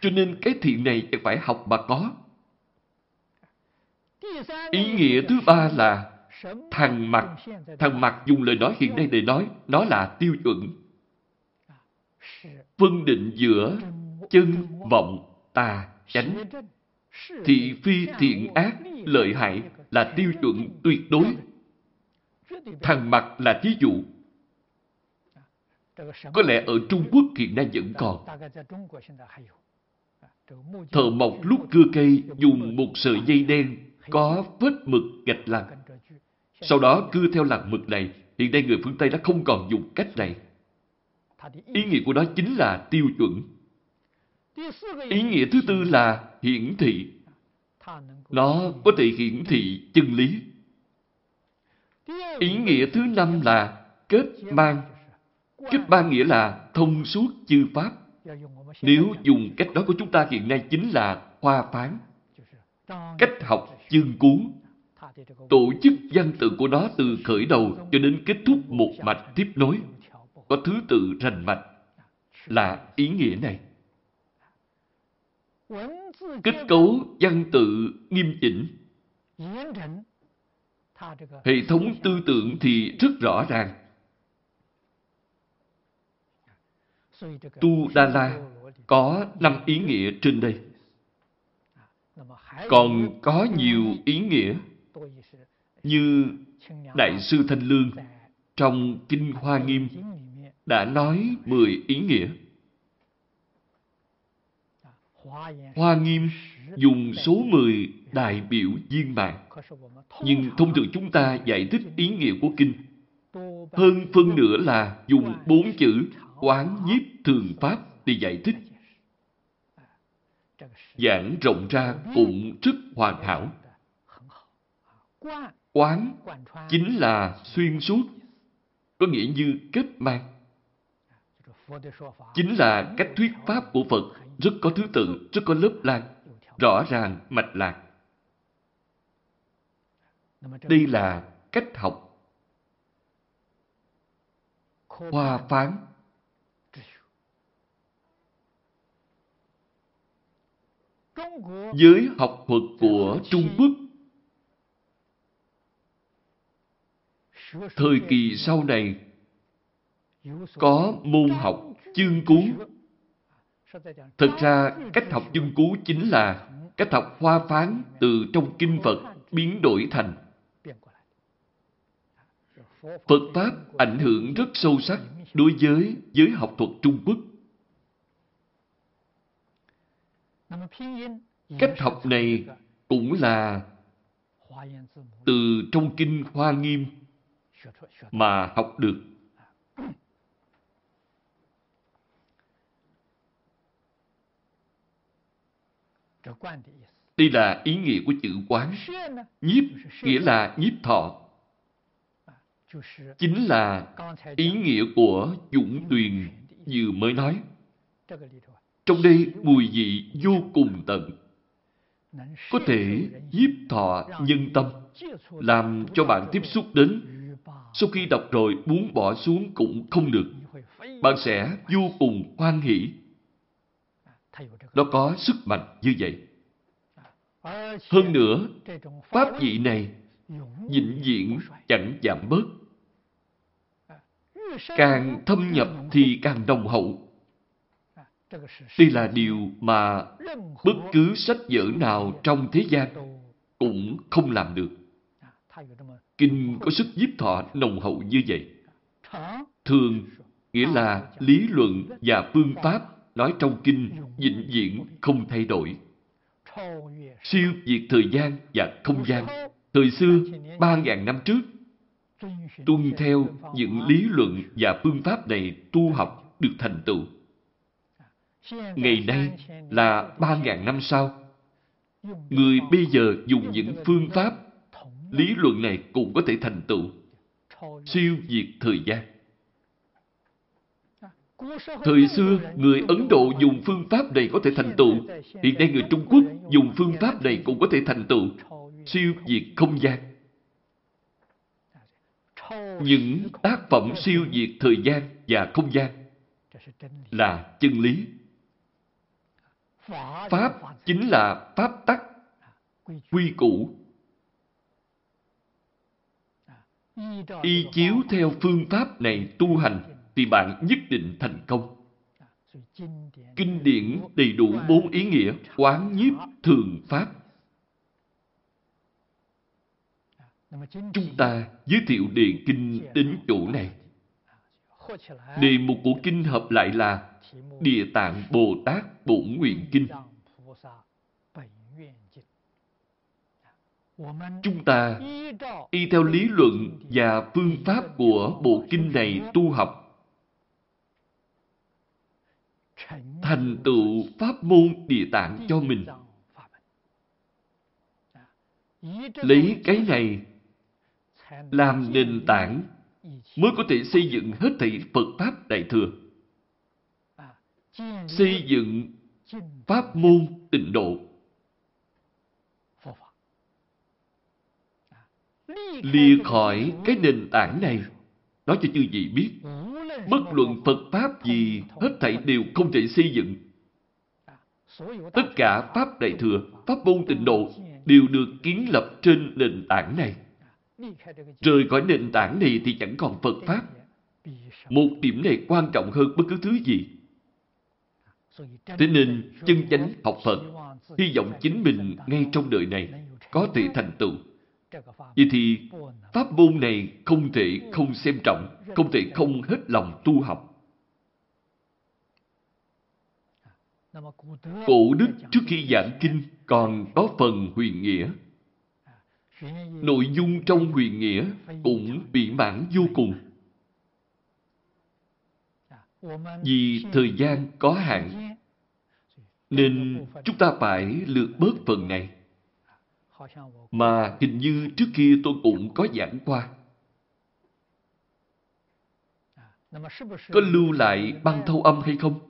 cho nên cái thiện này phải học mà có. Ý nghĩa thứ ba là thằng mặt. Thằng mặt dùng lời nói hiện nay để nói, nó là tiêu chuẩn. Phân định giữa chân, vọng, tà, chánh. Thị phi thiện ác, lợi hại là tiêu chuẩn tuyệt đối. Thằng mặt là thí dụ có lẽ ở Trung Quốc hiện nay vẫn còn. Thợ mộc lúc cưa cây dùng một sợi dây đen có vết mực gạch lằn. Sau đó cưa theo lằn mực này, hiện nay người phương Tây đã không còn dùng cách này. Ý nghĩa của nó chính là tiêu chuẩn. Ý nghĩa thứ tư là hiển thị. Nó có thể hiển thị chân lý. Ý nghĩa thứ năm là kết mang Kích ba nghĩa là thông suốt chư Pháp. Nếu dùng cách đó của chúng ta hiện nay chính là hoa phán. Cách học chương cú. Tổ chức văn tự của nó từ khởi đầu cho đến kết thúc một mạch tiếp nối. Có thứ tự rành mạch là ý nghĩa này. Kết cấu văn tự nghiêm chỉnh. Hệ thống tư tưởng thì rất rõ ràng Tu Đa La có năm ý nghĩa trên đây. Còn có nhiều ý nghĩa như Đại sư Thanh Lương trong Kinh Hoa Nghiêm đã nói 10 ý nghĩa. Hoa Nghiêm dùng số 10 đại biểu viên mạng. Nhưng thông thường chúng ta giải thích ý nghĩa của Kinh. Hơn phân nửa là dùng bốn chữ Quán nhiếp thường pháp để giải thích. Giảng rộng ra cũng rất hoàn hảo. Quán chính là xuyên suốt, có nghĩa như kết mang. Chính là cách thuyết pháp của Phật rất có thứ tự, rất có lớp lan, rõ ràng, mạch lạc. Đây là cách học hoa phán Giới học thuật của Trung Quốc thời kỳ sau này có môn học chương cú. Thực ra, cách học chương cú chính là cách học hoa phán từ trong kinh Phật biến đổi thành. Phật Pháp ảnh hưởng rất sâu sắc đối với giới học thuật Trung Quốc. Cách học này cũng là từ trong kinh Hoa Nghiêm mà học được. Đây là ý nghĩa của chữ quán. Nhiếp nghĩa là nhiếp thọ. Chính là ý nghĩa của dũng tuyền vừa mới nói. Trong đây mùi vị vô cùng tận. Có thể nhiếp thọ nhân tâm, làm cho bạn tiếp xúc đến. Sau khi đọc rồi muốn bỏ xuống cũng không được. Bạn sẽ vô cùng hoan hỷ. Nó có sức mạnh như vậy. Hơn nữa, pháp vị này vĩnh viễn chẳng giảm bớt. Càng thâm nhập thì càng đồng hậu. Đây là điều mà bất cứ sách vở nào trong thế gian cũng không làm được. Kinh có sức giúp thọ nồng hậu như vậy. Thường nghĩa là lý luận và phương pháp nói trong kinh vĩnh viễn không thay đổi. Siêu việt thời gian và không gian. Thời xưa, ba ngàn năm trước, tuân theo những lý luận và phương pháp này tu học được thành tựu ngày nay là ba ngàn năm sau. Người bây giờ dùng những phương pháp, lý luận này cũng có thể thành tựu, siêu diệt thời gian. Thời xưa, người Ấn Độ dùng phương pháp này có thể thành tựu. Hiện nay người Trung Quốc dùng phương pháp này cũng có thể thành tựu, siêu diệt không gian. Những tác phẩm siêu diệt thời gian và không gian là chân lý Pháp chính là pháp tắc, quy củ. Y chiếu theo phương pháp này tu hành thì bạn nhất định thành công. Kinh điển đầy đủ bốn ý nghĩa, quán nhiếp, thường pháp. Chúng ta giới thiệu Điền Kinh đến chỗ này. Đề mục của Kinh hợp lại là Địa Tạng Bồ Tát Bổn Nguyện Kinh. Chúng ta y theo lý luận và phương pháp của bộ kinh này tu học thành tựu pháp môn địa tạng cho mình. Lấy cái này làm nền tảng mới có thể xây dựng hết thảy Phật Pháp Đại Thừa xây dựng pháp môn tịnh độ. Lìa khỏi cái nền tảng này. Nói cho chư vị biết bất luận phật pháp gì hết thảy đều không thể xây dựng. Tất cả pháp đại thừa pháp môn tịnh độ đều được kiến lập trên nền tảng này. Rời khỏi nền tảng này thì chẳng còn phật pháp. một điểm này quan trọng hơn bất cứ thứ gì. Thế nên chân chánh học Phật, hy vọng chính mình ngay trong đời này có thể thành tựu. Vậy thì pháp môn này không thể không xem trọng, không thể không hết lòng tu học. Cổ đức trước khi giảng kinh còn có phần huyền nghĩa. Nội dung trong huyền nghĩa cũng bị mãn vô cùng. Vì thời gian có hạn, nên chúng ta phải lược bớt phần này. Mà hình như trước kia tôi cũng có giảng qua. Có lưu lại băng thâu âm hay không?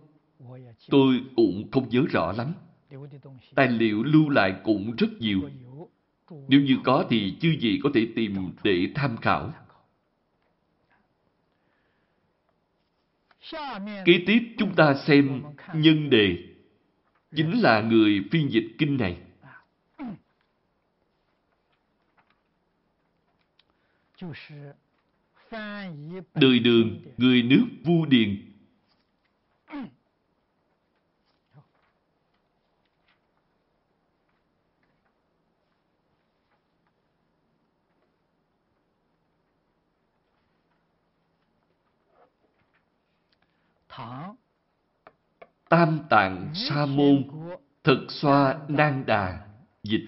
Tôi cũng không nhớ rõ lắm. Tài liệu lưu lại cũng rất nhiều. Nếu như có thì chư gì có thể tìm để tham khảo. Kế tiếp chúng ta xem nhân đề chính là người phiên dịch kinh này. Đời đường, người nước Vu Điền. Thảo Tam Tạng Sa Môn Thực Xoa Nan Đà Dịch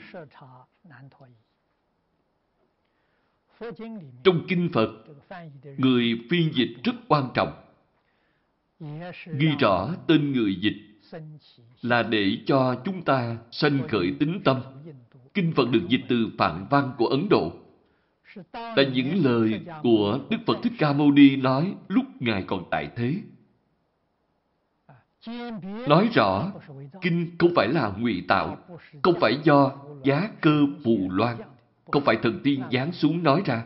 Trong Kinh Phật, người phiên dịch rất quan trọng. Ghi rõ tên người dịch là để cho chúng ta sanh khởi tính tâm. Kinh Phật được dịch từ Phạn Văn của Ấn Độ. Là những lời của Đức Phật Thích Ca Mâu Ni nói lúc Ngài còn tại thế. Nói rõ, kinh không phải là ngụy tạo, không phải do giá cơ phù loan, không phải thần tiên giáng xuống nói ra.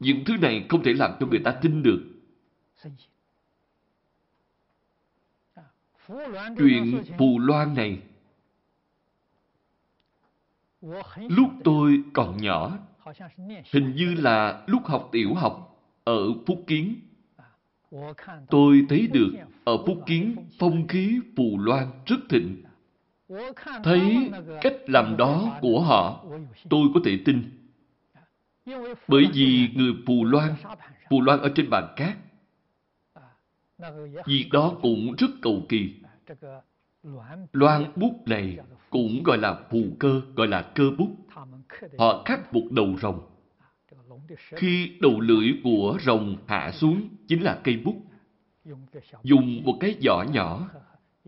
Những thứ này không thể làm cho người ta tin được. Chuyện Phù Loan này Lúc tôi còn nhỏ Hình như là lúc học tiểu học Ở Phúc Kiến Tôi thấy được ở Phúc Kiến phong khí Phù Loan rất thịnh. Thấy cách làm đó của họ, tôi có thể tin. Bởi vì người Phù Loan, Phù Loan ở trên bàn cát, việc đó cũng rất cầu kỳ. Loan bút này cũng gọi là phù cơ, gọi là cơ bút. Họ khắc một đầu rồng khi đầu lưỡi của rồng hạ xuống chính là cây bút. Dùng một cái giỏ nhỏ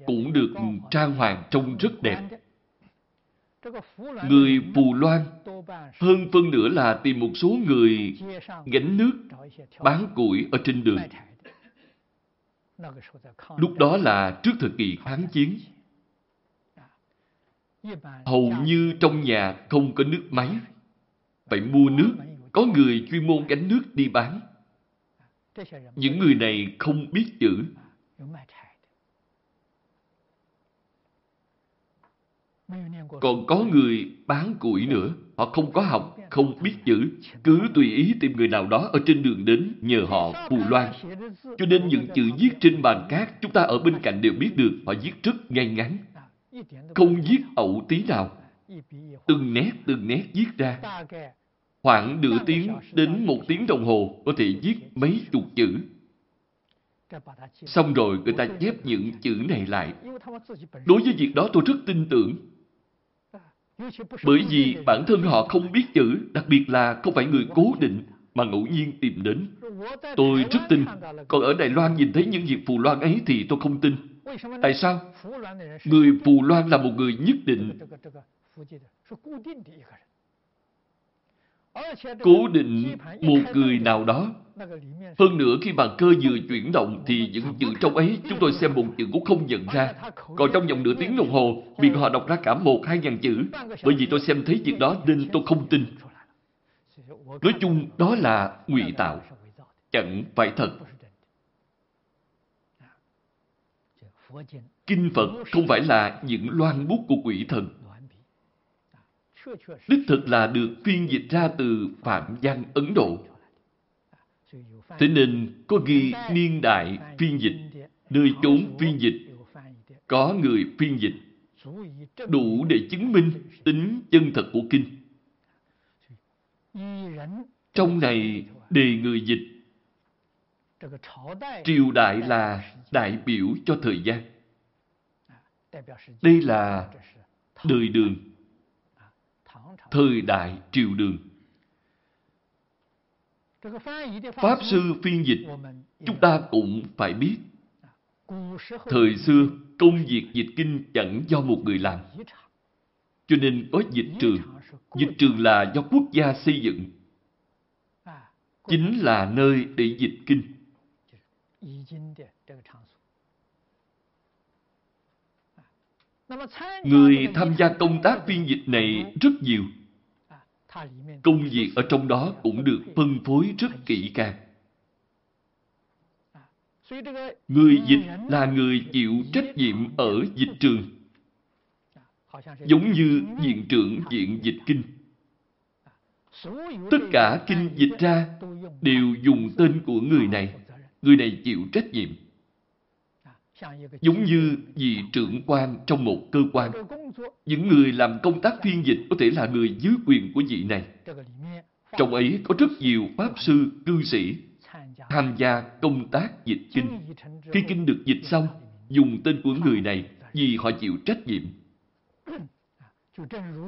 cũng được trang hoàng trông rất đẹp. Người Phù Loan, hơn phân nữa là tìm một số người gánh nước, bán củi ở trên đường. Lúc đó là trước thời kỳ kháng chiến. Hầu như trong nhà không có nước máy. Phải mua nước có người chuyên môn gánh nước đi bán. Những người này không biết chữ. Còn có người bán củi nữa. Họ không có học, không biết chữ. Cứ tùy ý tìm người nào đó ở trên đường đến nhờ họ phù loan. Cho nên những chữ viết trên bàn cát chúng ta ở bên cạnh đều biết được. Họ viết rất ngay ngắn. Không viết ẩu tí nào. Từng nét từng nét viết ra. Khoảng nửa tiếng đến một tiếng đồng hồ có thể viết mấy chục chữ. Xong rồi người ta chép những chữ này lại. Đối với việc đó tôi rất tin tưởng. Bởi vì bản thân họ không biết chữ, đặc biệt là không phải người cố định mà ngẫu nhiên tìm đến. Tôi rất tin. Còn ở Đài Loan nhìn thấy những việc phù loan ấy thì tôi không tin. Tại sao? Người phù loan là một người nhất định, cố định một người nào đó. Hơn nữa khi bàn cơ vừa chuyển động thì những chữ trong ấy chúng tôi xem một chữ cũng không nhận ra. Còn trong vòng nửa tiếng đồng hồ, miệng họ đọc ra cả một hai ngàn chữ. Bởi vì tôi xem thấy việc đó nên tôi không tin. Nói chung đó là ngụy tạo, chẳng phải thật. Kinh Phật không phải là những loan bút của quỷ thần đích thực là được phiên dịch ra từ Phạm văn Ấn Độ. Thế nên có ghi niên đại phiên dịch, nơi chốn phiên dịch, có người phiên dịch, đủ để chứng minh tính chân thật của kinh. Trong này đề người dịch, triều đại là đại biểu cho thời gian. Đây là đời đường thời đại triều đường. Pháp sư phiên dịch, chúng ta cũng phải biết. Thời xưa, công việc dịch kinh chẳng do một người làm. Cho nên có dịch trường. Dịch trường là do quốc gia xây dựng. Chính là nơi để dịch kinh. Người tham gia công tác phiên dịch này rất nhiều. Công việc ở trong đó cũng được phân phối rất kỹ càng. Người dịch là người chịu trách nhiệm ở dịch trường. Giống như viện trưởng viện dịch kinh. Tất cả kinh dịch ra đều dùng tên của người này. Người này chịu trách nhiệm giống như vị trưởng quan trong một cơ quan. Những người làm công tác phiên dịch có thể là người dưới quyền của vị này. Trong ấy có rất nhiều pháp sư, cư sĩ tham gia công tác dịch kinh. Khi kinh được dịch xong, dùng tên của người này vì họ chịu trách nhiệm.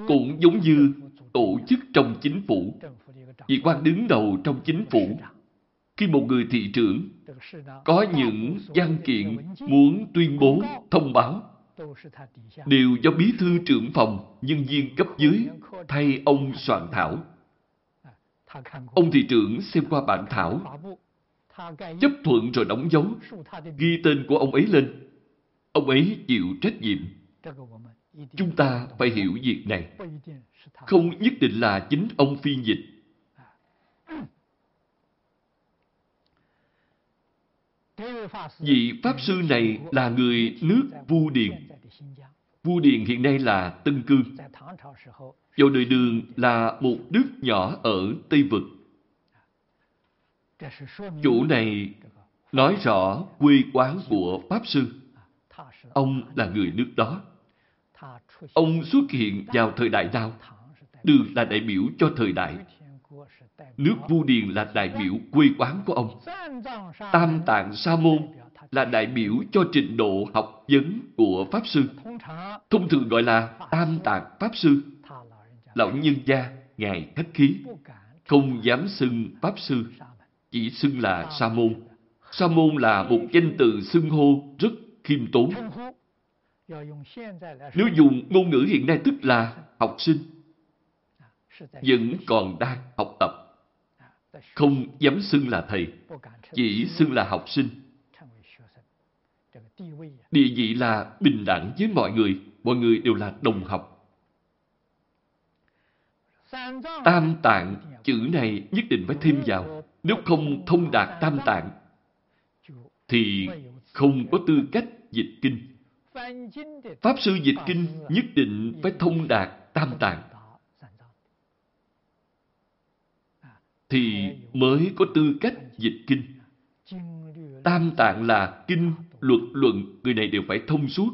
Cũng giống như tổ chức trong chính phủ, vị quan đứng đầu trong chính phủ khi một người thị trưởng có những văn kiện muốn tuyên bố, thông báo, đều do bí thư trưởng phòng, nhân viên cấp dưới thay ông soạn thảo. Ông thị trưởng xem qua bản thảo, chấp thuận rồi đóng dấu, ghi tên của ông ấy lên. Ông ấy chịu trách nhiệm. Chúng ta phải hiểu việc này. Không nhất định là chính ông phiên dịch Vị Pháp Sư này là người nước Vu Điền. Vu Điền hiện nay là Tân Cương. Vào đời đường là một nước nhỏ ở Tây Vực. Chủ này nói rõ quê quán của Pháp Sư. Ông là người nước đó. Ông xuất hiện vào thời đại nào? Đường là đại biểu cho thời đại Nước Vu Điền là đại biểu quê quán của ông. Tam Tạng Sa Môn là đại biểu cho trình độ học vấn của Pháp Sư. Thông thường gọi là Tam Tạng Pháp Sư. Lão nhân gia, Ngài khách khí, không dám xưng Pháp Sư, chỉ xưng là Sa Môn. Sa Môn là một danh từ xưng hô rất khiêm tốn. Nếu dùng ngôn ngữ hiện nay tức là học sinh, vẫn còn đang học tập không dám xưng là thầy, chỉ xưng là học sinh. Địa vị là bình đẳng với mọi người, mọi người đều là đồng học. Tam tạng, chữ này nhất định phải thêm vào. Nếu không thông đạt tam tạng, thì không có tư cách dịch kinh. Pháp sư dịch kinh nhất định phải thông đạt tam tạng. thì mới có tư cách dịch kinh. Tam tạng là kinh, luật luận, người này đều phải thông suốt.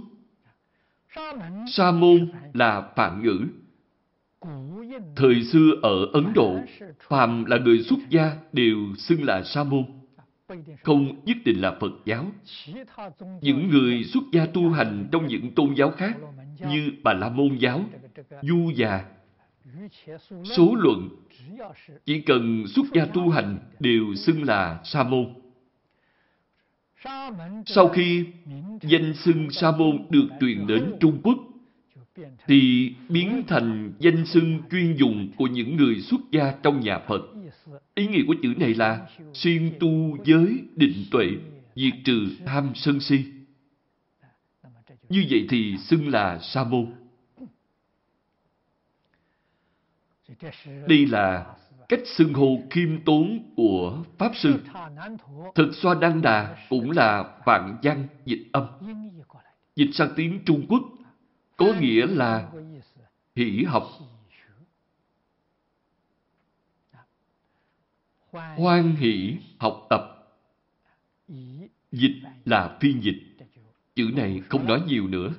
Sa môn là phạm ngữ. Thời xưa ở Ấn Độ, phàm là người xuất gia đều xưng là sa môn. Không nhất định là Phật giáo. Những người xuất gia tu hành trong những tôn giáo khác như Bà La Môn giáo, Du già Số luận chỉ cần xuất gia tu hành đều xưng là sa môn. Sau khi danh xưng sa môn được truyền đến Trung Quốc thì biến thành danh xưng chuyên dùng của những người xuất gia trong nhà Phật. Ý nghĩa của chữ này là xuyên tu giới định tuệ, diệt trừ tham sân si. Như vậy thì xưng là sa môn. Đây là cách xưng hô khiêm tốn của Pháp Sư. Thực xoa đăng đà cũng là vạn văn dịch âm. Dịch sang tiếng Trung Quốc có nghĩa là hỷ học. Hoan hỷ học tập. Dịch là phiên dịch. Chữ này không nói nhiều nữa.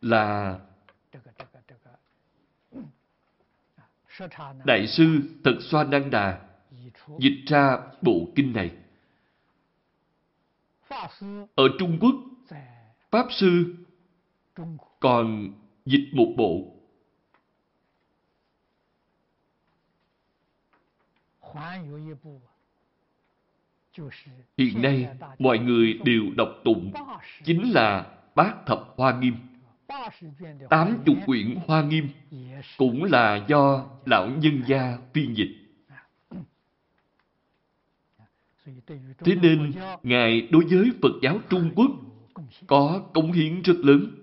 Là Đại sư Thật Xoa Năng Đà dịch ra bộ kinh này. Ở Trung Quốc, Pháp Sư còn dịch một bộ. Hiện nay, mọi người đều đọc tụng chính là Bát Thập Hoa Nghiêm tám chục quyển Hoa Nghiêm cũng là do lão nhân gia phiên dịch. Thế nên, Ngài đối với Phật giáo Trung Quốc có cống hiến rất lớn.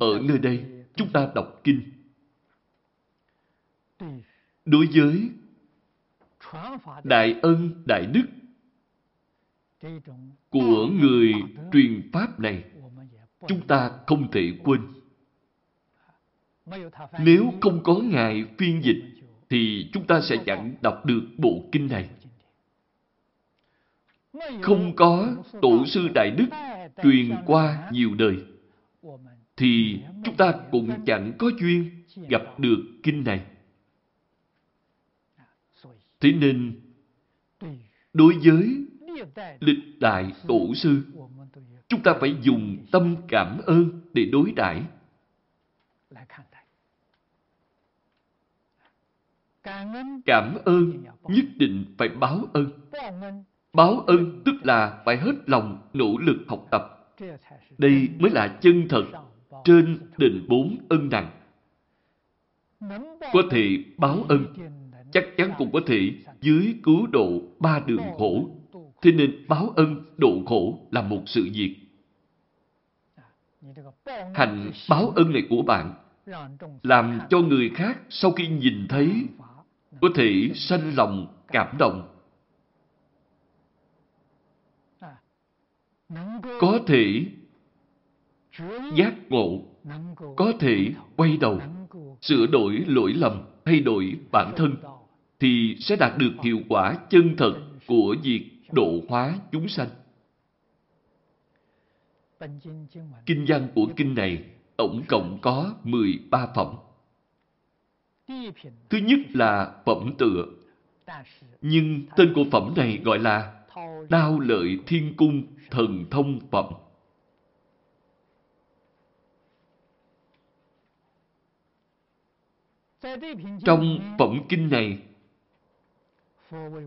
Ở nơi đây, chúng ta đọc kinh đối với đại ân, đại đức của người truyền pháp này, chúng ta không thể quên. Nếu không có ngài phiên dịch, thì chúng ta sẽ chẳng đọc được bộ kinh này. Không có tổ sư đại đức truyền qua nhiều đời, thì chúng ta cũng chẳng có duyên gặp được kinh này. Thế nên, đối với lịch đại tổ sư, chúng ta phải dùng tâm cảm ơn để đối đãi Cảm ơn nhất định phải báo ơn. Báo ơn tức là phải hết lòng nỗ lực học tập. Đây mới là chân thật trên đền bốn ân đằng. Có thể báo ơn chắc chắn cũng có thể dưới cứu độ ba đường khổ. Thế nên báo ân độ khổ là một sự việc. Hành báo ân này của bạn làm cho người khác sau khi nhìn thấy có thể sanh lòng cảm động. Có thể giác ngộ, có thể quay đầu, sửa đổi lỗi lầm, thay đổi bản thân, thì sẽ đạt được hiệu quả chân thật của việc độ hóa chúng sanh. Kinh văn của kinh này tổng cộng có 13 phẩm. Thứ nhất là phẩm tựa. Nhưng tên của phẩm này gọi là Đao Lợi Thiên Cung Thần Thông Phẩm. Trong phẩm kinh này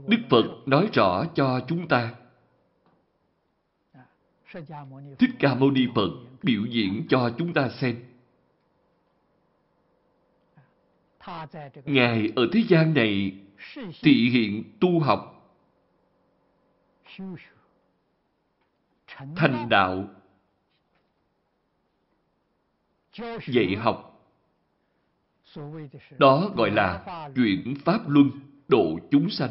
Đức Phật nói rõ cho chúng ta. Thích Ca Mâu Ni Phật biểu diễn cho chúng ta xem. Ngài ở thế gian này thị hiện tu học, thành đạo, dạy học. Đó gọi là chuyển pháp luân độ chúng sanh.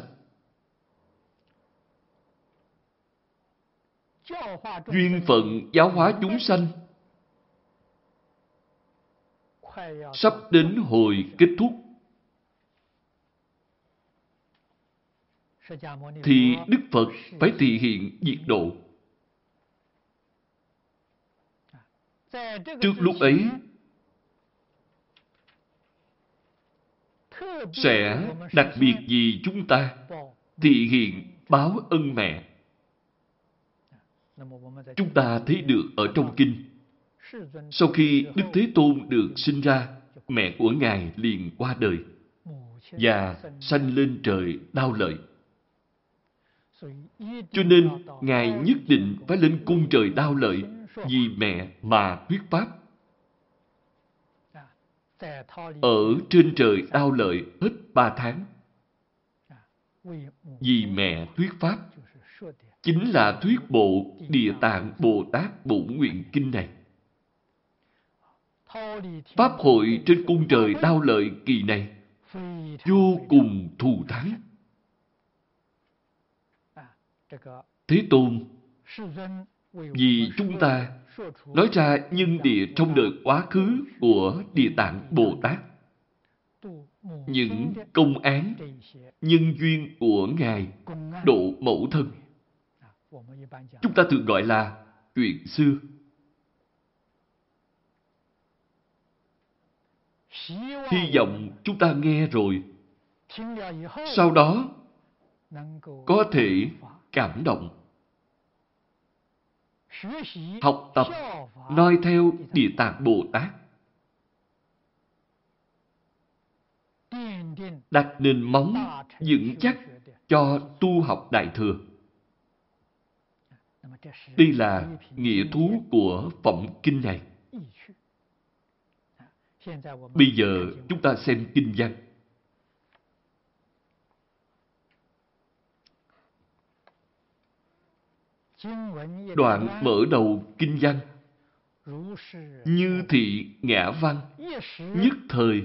Duyên phận giáo hóa chúng sanh sắp đến hồi kết thúc. Thì Đức Phật phải thị hiện diệt độ. Trước lúc ấy, sẽ đặc biệt vì chúng ta thị hiện báo ân mẹ. Chúng ta thấy được ở trong Kinh. Sau khi Đức Thế Tôn được sinh ra, mẹ của Ngài liền qua đời và sanh lên trời đau lợi. Cho nên, Ngài nhất định phải lên cung trời đau lợi vì mẹ mà thuyết pháp ở trên trời đau lợi hết ba tháng. Vì mẹ thuyết pháp, chính là thuyết bộ Địa Tạng Bồ Tát Bổ Nguyện Kinh này. Pháp hội trên cung trời đau lợi kỳ này. Vô cùng thù thắng. Thế Tôn, vì chúng ta nói ra nhân địa trong đời quá khứ của Địa Tạng Bồ Tát. Những công án, nhân duyên của Ngài độ mẫu thân. Chúng ta thường gọi là chuyện xưa. Hy vọng chúng ta nghe rồi. Sau đó, có thể cảm động học tập, noi theo địa tạng bồ tát. Đặt nền móng vững chắc cho tu học đại thừa. Đây là nghĩa thú của phẩm kinh này. Bây giờ chúng ta xem kinh văn. Đoạn mở đầu kinh văn. Như thị ngã văn. Nhất thời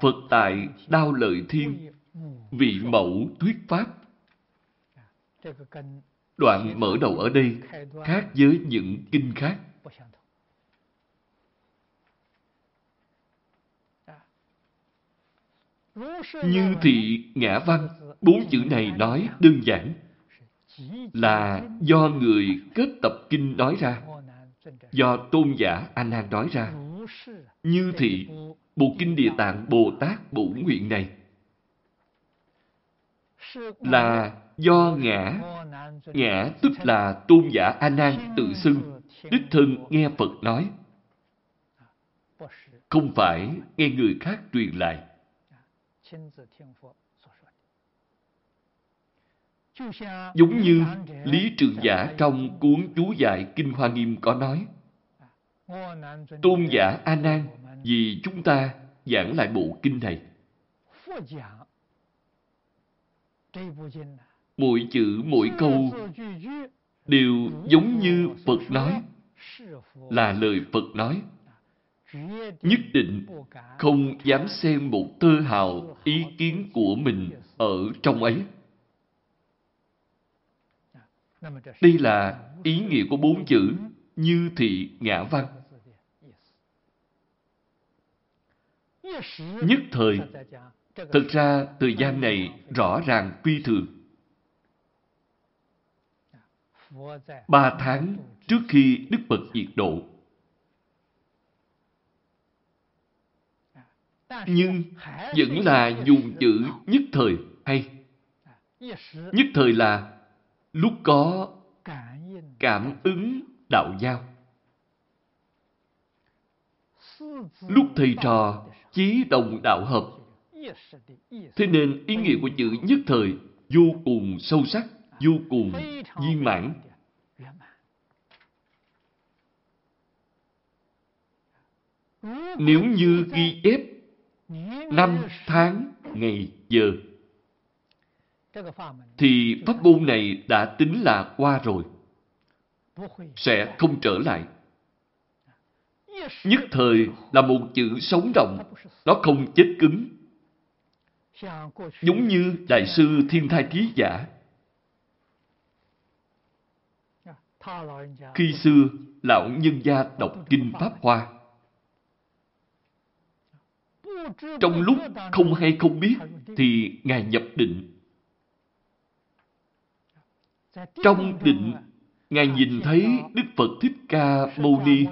Phật tại đao lợi thiên Vị mẫu thuyết pháp. À, đoạn mở đầu ở đây khác với những kinh khác. À, Như thị ngã văn, bốn chữ này nói đơn giản là do người kết tập kinh nói ra, do tôn giả A Nan nói ra. Như thị bộ kinh Địa Tạng Bồ Tát Bổ Nguyện này là do ngã ngã tức là tôn giả a nan tự xưng đích thân nghe phật nói không phải nghe người khác truyền lại Giống như Lý Trường Giả trong cuốn chú giải Kinh Hoa Nghiêm có nói, Tôn giả A Nan vì chúng ta giảng lại bộ kinh này. Mỗi chữ, mỗi câu đều giống như Phật nói, là lời Phật nói. Nhất định không dám xem một tơ hào ý kiến của mình ở trong ấy. Đây là ý nghĩa của bốn chữ như thị ngã văn. Nhất thời, thực ra thời gian này rõ ràng phi thường. Ba tháng trước khi Đức Phật diệt độ, nhưng vẫn là dùng chữ nhất thời hay. Nhất thời là lúc có cảm ứng đạo giao. Lúc thầy trò chí đồng đạo hợp. Thế nên ý nghĩa của chữ nhất thời vô cùng sâu sắc, vô cùng viên mãn. Nếu như ghi ép năm tháng, ngày, giờ thì pháp môn này đã tính là qua rồi. Sẽ không trở lại. Nhất thời là một chữ sống động, nó không chết cứng. Giống như Đại sư Thiên Thai Thí Giả. Khi xưa, lão nhân gia đọc Kinh Pháp Hoa. Trong lúc không hay không biết, thì Ngài nhập định trong định, Ngài nhìn thấy Đức Phật Thích Ca Mâu Ni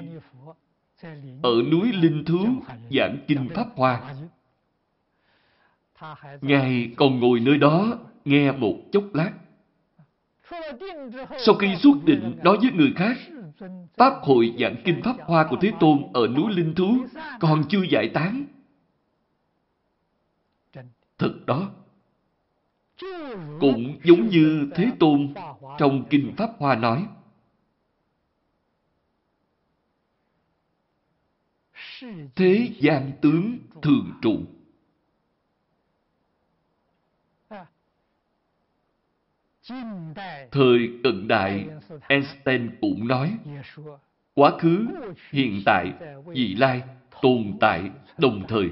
ở núi Linh Thướng giảng Kinh Pháp Hoa. Ngài còn ngồi nơi đó nghe một chốc lát. Sau khi xuất định nói với người khác, Pháp hội giảng Kinh Pháp Hoa của Thế Tôn ở núi Linh Thú còn chưa giải tán. Thật đó, cũng giống như Thế Tôn trong Kinh Pháp Hoa nói. Thế gian tướng thường trụ. Thời cận đại, Einstein cũng nói, quá khứ, hiện tại, vị lai, tồn tại, đồng thời.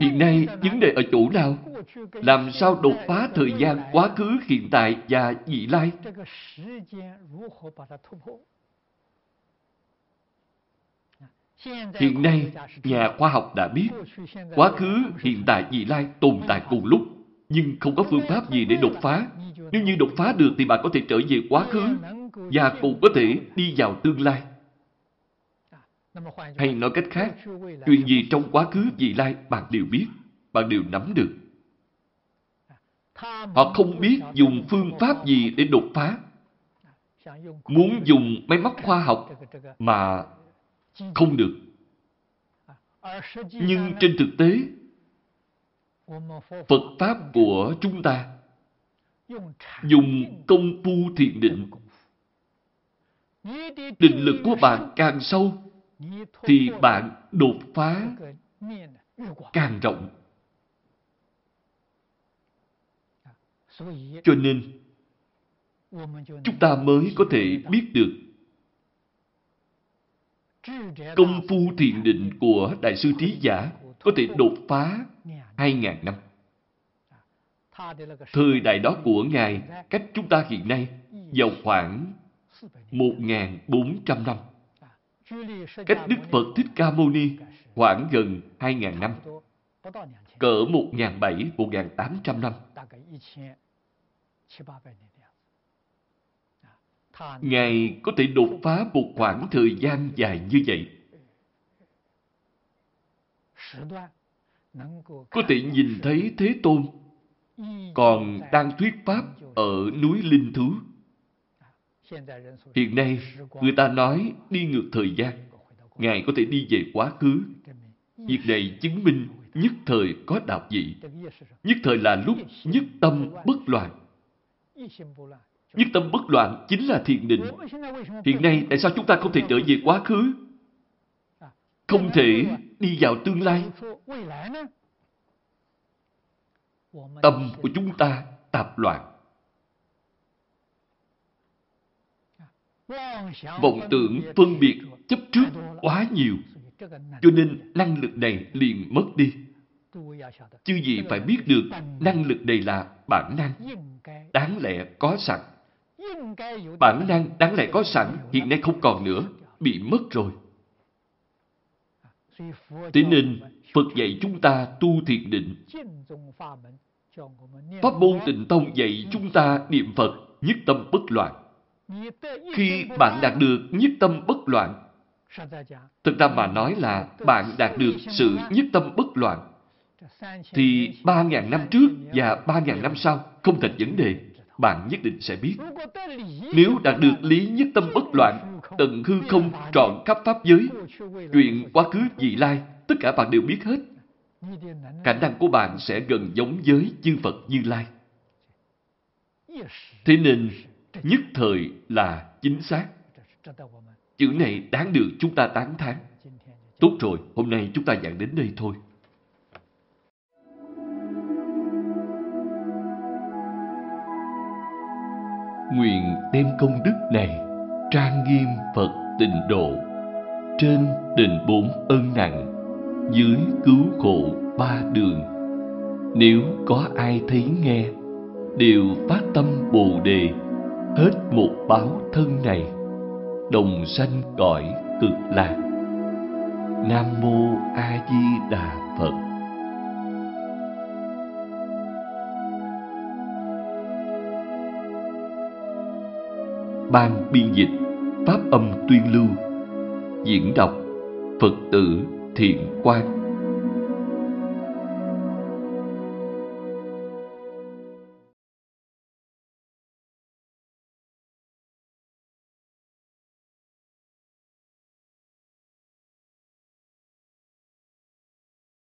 Hiện nay, vấn đề ở chỗ nào? Làm sao đột phá thời gian quá khứ, hiện tại và vị lai? Hiện nay, nhà khoa học đã biết, quá khứ, hiện tại, vị lai tồn tại cùng lúc, nhưng không có phương pháp gì để đột phá. Nếu như đột phá được thì bạn có thể trở về quá khứ và cũng có thể đi vào tương lai. Hay nói cách khác, chuyện gì trong quá khứ vị lai bạn đều biết, bạn đều nắm được. Họ không biết dùng phương pháp gì để đột phá. Muốn dùng máy móc khoa học mà không được. Nhưng trên thực tế, Phật Pháp của chúng ta dùng công phu thiền định. Định lực của bạn càng sâu, thì bạn đột phá càng rộng. Cho nên, chúng ta mới có thể biết được công phu thiền định của Đại sư Trí Giả có thể đột phá 2.000 năm. Thời đại đó của Ngài cách chúng ta hiện nay vào khoảng 1.400 năm. Cách Đức Phật Thích Ca Mâu Ni khoảng gần 2.000 năm. Cỡ 1.700, 1.800 năm. Ngài có thể đột phá một khoảng thời gian dài như vậy. Có thể nhìn thấy Thế Tôn còn đang thuyết Pháp ở núi Linh Thứ. Hiện nay, người ta nói đi ngược thời gian. Ngài có thể đi về quá khứ. Việc này chứng minh nhất thời có đạo vị. Nhất thời là lúc nhất tâm bất loạn. Nhất tâm bất loạn chính là thiền định. Hiện nay, tại sao chúng ta không thể trở về quá khứ? Không thể đi vào tương lai. Tâm của chúng ta tạp loạn. Vọng tưởng phân biệt chấp trước quá nhiều. Cho nên năng lực này liền mất đi. Chứ gì phải biết được năng lực này là bản năng, đáng lẽ có sẵn. Bản năng đáng lẽ có sẵn hiện nay không còn nữa, bị mất rồi. Thế nên, Phật dạy chúng ta tu thiền định. Pháp môn tịnh tông dạy chúng ta niệm Phật nhất tâm bất loạn. Khi bạn đạt được nhất tâm bất loạn, thực ra mà nói là bạn đạt được sự nhất tâm bất loạn, thì ba ngàn năm trước và ba ngàn năm sau không thành vấn đề. Bạn nhất định sẽ biết. Nếu đạt được lý nhất tâm bất loạn, tận hư không trọn khắp pháp giới, chuyện quá khứ vị lai, tất cả bạn đều biết hết. Khả năng của bạn sẽ gần giống với chư Phật Như Lai. Thế nên, nhất thời là chính xác. Chữ này đáng được chúng ta tán thán. Tốt rồi, hôm nay chúng ta giảng đến đây thôi. Nguyện đem công đức này trang nghiêm Phật tịnh độ trên đền bốn ân nặng dưới cứu khổ ba đường nếu có ai thấy nghe đều phát tâm bồ đề hết một báo thân này, đồng sanh cõi cực lạc. Nam mô a di đà phật. Ban biên dịch pháp âm tuyên lưu, diễn đọc phật tử thiện quan